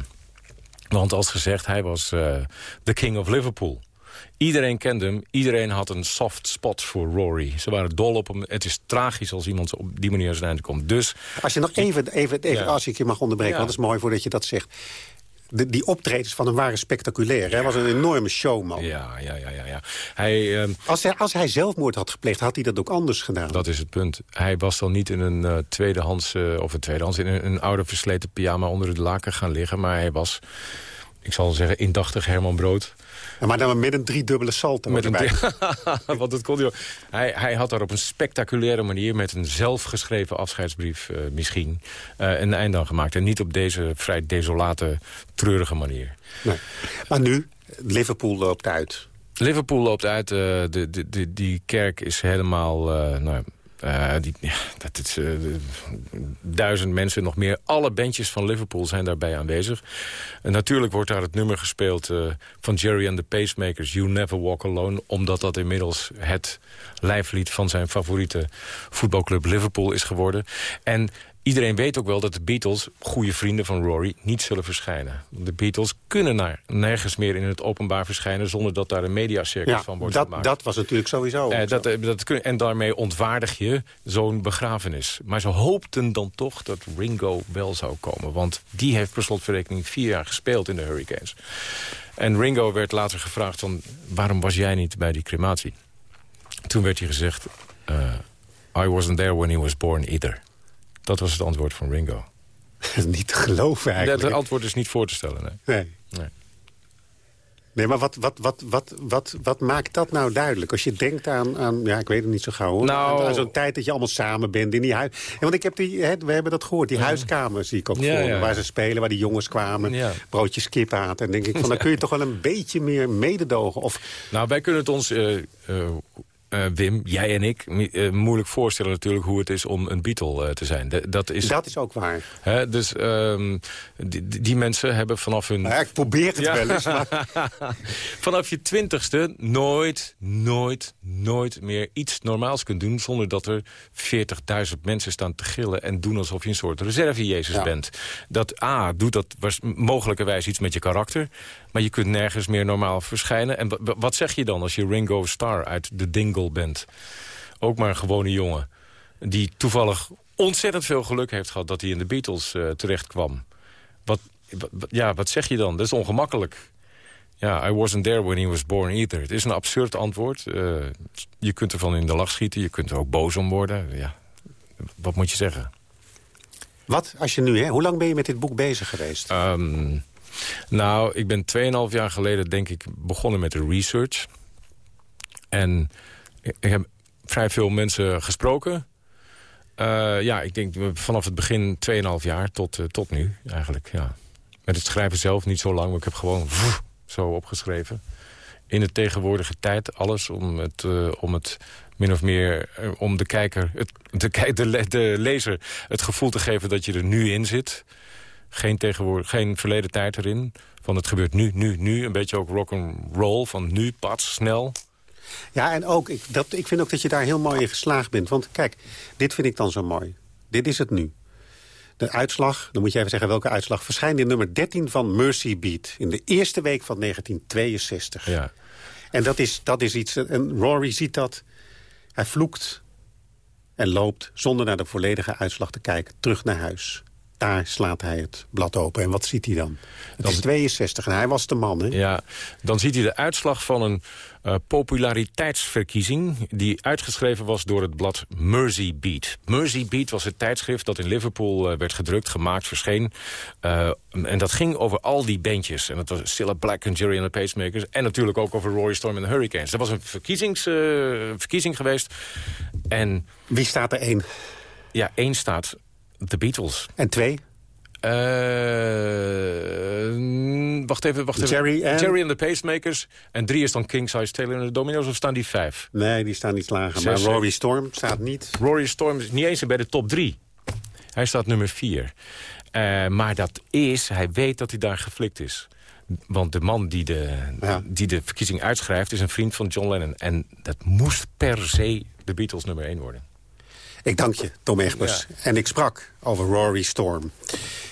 Want als gezegd, hij was eh, de king of Liverpool. Iedereen kende hem, iedereen had een soft spot voor Rory. Ze waren dol op hem. Het is tragisch als iemand op die manier aan zijn einde komt. Dus, Als je nog even, even, even Ja. als ik je mag onderbreken, want dat is mooi voordat je dat zegt. De, die optredens van hem waren spectaculair. Hij was een enorme showman. ja, ja, ja, ja. ja. Hij, ehm, Als, hij, als hij zelfmoord had gepleegd, had hij dat ook anders gedaan. Dat is het punt. Hij was dan niet in een eh, tweedehands, eh, of een tweedehands, in een, een oude versleten pyjama onder de laken gaan liggen. Maar hij was, ik zal zeggen, indachtig Herman Brood. Ja, maar dan met een driedubbele salto Met een. Want dat kon hij, ook. hij, hij had daar op een spectaculaire manier... met een zelfgeschreven afscheidsbrief eh, misschien... eh, een eind aan gemaakt. En niet op deze vrij desolate, treurige manier. Nee. Maar nu, Liverpool loopt uit. Liverpool loopt uit. eh, de, de, de, die kerk is helemaal... nou, eh, die, dat is, eh, duizend mensen, nog meer. Alle bandjes van Liverpool zijn daarbij aanwezig. En natuurlijk wordt daar het nummer gespeeld eh, van Jerry and the Pacemakers... You Never Walk Alone, omdat dat inmiddels het lijflied... van zijn favoriete voetbalclub Liverpool is geworden. En iedereen weet ook wel dat de Beatles, goede vrienden van Rory, niet zullen verschijnen. De Beatles kunnen naar, nergens meer in het openbaar verschijnen... zonder dat daar een mediacircus Ja, van wordt dat, gemaakt. dat was natuurlijk sowieso. Eh, dat, eh, dat kun, en daarmee ontwaardig je zo'n begrafenis. Maar ze hoopten dan toch dat Ringo wel zou komen. Want die heeft per slotverrekening vier jaar gespeeld in de Hurricanes. En Ringo werd later gevraagd van... waarom was jij niet bij die crematie? Toen werd hij gezegd... eh, I wasn't there when he was born either. Dat was het antwoord van Ringo. niet te geloven eigenlijk. Het antwoord is niet voor te stellen, nee. Nee. Nee. Nee, maar wat, wat, wat, wat, wat, wat maakt dat nou duidelijk? Als je denkt aan, aan ja, ik weet het niet zo gauw hoor. Nou- aan, aan zo'n tijd dat je allemaal samen bent in die huis. En want ik heb die, hè, we hebben dat gehoord, die huiskamer zie ik ook Ja, voor me, ja. Waar ze spelen, waar die jongens kwamen, Ja. broodjes kip aten. En denk ik van, dan kun je toch wel een beetje meer mededogen. Of, Nou, wij kunnen het ons, eh, eh, eh, Wim, jij en ik, eh, moeilijk voorstellen natuurlijk hoe het is om een Beatle eh, te zijn. De- dat, is, dat is ook waar. Hè, dus ehm, die, mensen hebben vanaf hun... Nou ik probeer het wel eens, maar... vanaf je twintigste nooit, nooit, nooit meer iets normaals kunt doen... zonder dat er 40.000 mensen staan te gillen... en doen alsof je een soort reserve-Jezus Ja. bent. Dat A, doet dat was, mogelijkerwijs iets met je karakter... maar je kunt nergens meer normaal verschijnen. En wa- wa- wat zeg je dan als je Ringo Starr uit de Dingle bent? Ook maar een gewone jongen... die toevallig ontzettend veel geluk heeft gehad... dat hij in de Beatles eh, terecht kwam. Wat, wat- ja, wat zeg je dan? Dat is ongemakkelijk. Ja, I wasn't there when he was born either. Het is een absurd antwoord. Eh, je kunt ervan in de lach schieten, je kunt er ook boos om worden. Ja, wat moet je zeggen? Wat, als je nu, hè, hoe lang ben je met dit boek bezig geweest? Ehm, nou, ik ben 2,5 jaar geleden denk ik begonnen met de research. En ik heb vrij veel mensen gesproken. Eh, ja, ik denk vanaf het begin 2,5 jaar tot, eh, tot nu eigenlijk, ja. Met het schrijven zelf niet zo lang, maar ik heb gewoon zo opgeschreven. In de tegenwoordige tijd alles om het, eh, om het min of meer... om de kijker, het, de, de, de lezer het gevoel te geven dat je er nu in zit. Geen, tegenwoordig, geen verleden tijd erin. Van het gebeurt nu, nu, nu. Een beetje ook rock and roll van nu, pats, snel. Ja, en ook, ik, dat, ik vind ook dat je daar heel mooi in geslaagd bent. Want kijk, dit vind ik dan zo mooi. Dit is het nu. De uitslag, dan moet je even zeggen welke uitslag... verschijnt in nummer 13 van Mercy Beat. In de eerste week van 1962. Ja. En dat is, dat is iets... En Rory ziet dat. Hij vloekt en loopt zonder naar de volledige uitslag te kijken... terug naar huis. Daar slaat hij het blad open. En wat ziet hij dan? Het is 62 en hij was de man, hè? Ja, dan ziet hij de uitslag van een eh, populariteitsverkiezing... die uitgeschreven was door het blad Mersey Beat. Mersey Beat was het tijdschrift dat in Liverpool eh, werd gedrukt, gemaakt, verscheen. Eh, en dat ging over al die bandjes. En dat was Cilla Black en Jerry and the Pacemakers. En natuurlijk ook over Roy Storm en de Hurricanes. Dat was een verkiezings, verkiezing geweest. En... Wie staat er één? Ja, één staat de Beatles. En twee? Eh, wacht even, wacht even. Jerry en- Jerry and the Pacemakers. En drie is dan King Size Taylor en de Domino's, of staan die vijf? Nee, die staan niet lager. Maar Rory Storm staat niet. Rory Storm is niet eens bij de top drie. Hij staat nummer vier. Eh, maar dat is, hij weet dat hij daar geflikt is. Want de man die de, die de verkiezing uitschrijft... is een vriend van John Lennon. En dat moest per se de Beatles nummer één worden. Ik dank je, Tom Egbers. En ik sprak over Rory Storm.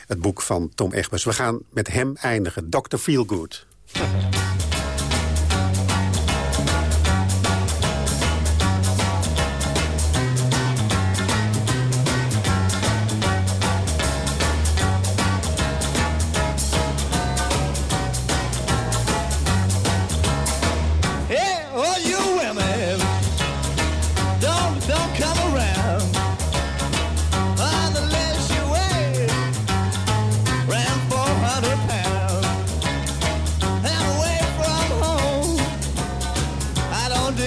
Het boek van Tom Egbers. We gaan met hem eindigen. Dr. Feelgood. Got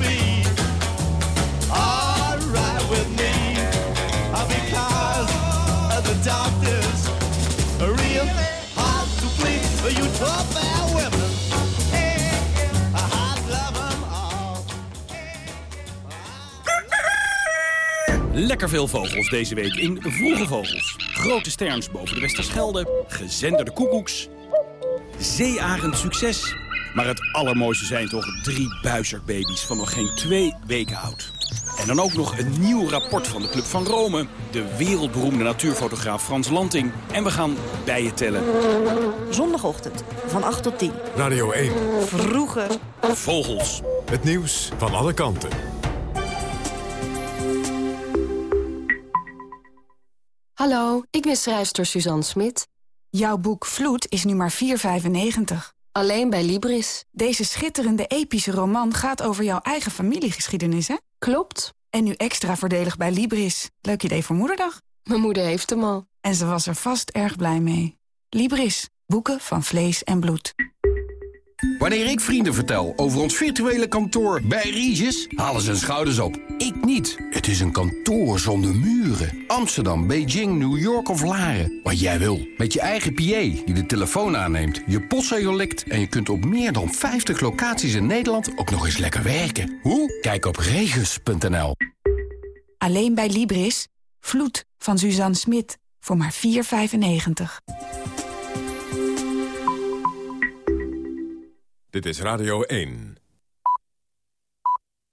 me. Doctors. Lekker veel vogels deze week in Vroege Vogels. Grote sterns boven de Westerschelde, gezenderde koekoeks, zeearend succes, Maar het allermooiste zijn toch drie buizerbaby's van nog geen twee weken oud. En dan ook nog een nieuw rapport van de Club van Rome. De wereldberoemde natuurfotograaf Frans Lanting. En we gaan bijen tellen. Zondagochtend van 8 tot 10. Radio 1. Vroeger. Vogels. Het nieuws van alle kanten. Hallo, ik ben schrijfster Suzanne Smit. Jouw boek Vloed is nu maar 4,95. Alleen bij Libris. Deze schitterende epische roman gaat over jouw eigen familiegeschiedenis, hè? Klopt. En nu extra voordelig bij Libris. Leuk idee voor moederdag. Mijn moeder heeft hem al. En ze was er vast erg blij mee. Libris. Boeken van vlees en bloed. Wanneer ik vrienden vertel over ons virtuele kantoor bij Regis, halen ze hun schouders op. Ik niet. Het is een kantoor zonder muren. Amsterdam, Beijing, New York of Laren. Wat jij wil. Met je eigen PA die de telefoon aanneemt, je postzegel likt... en je kunt op meer dan 50 locaties in Nederland ook nog eens lekker werken. Hoe? Kijk op regis.nl. Alleen bij Libris. Vloed van Suzanne Smit. Voor maar 4,95. Dit is Radio 1.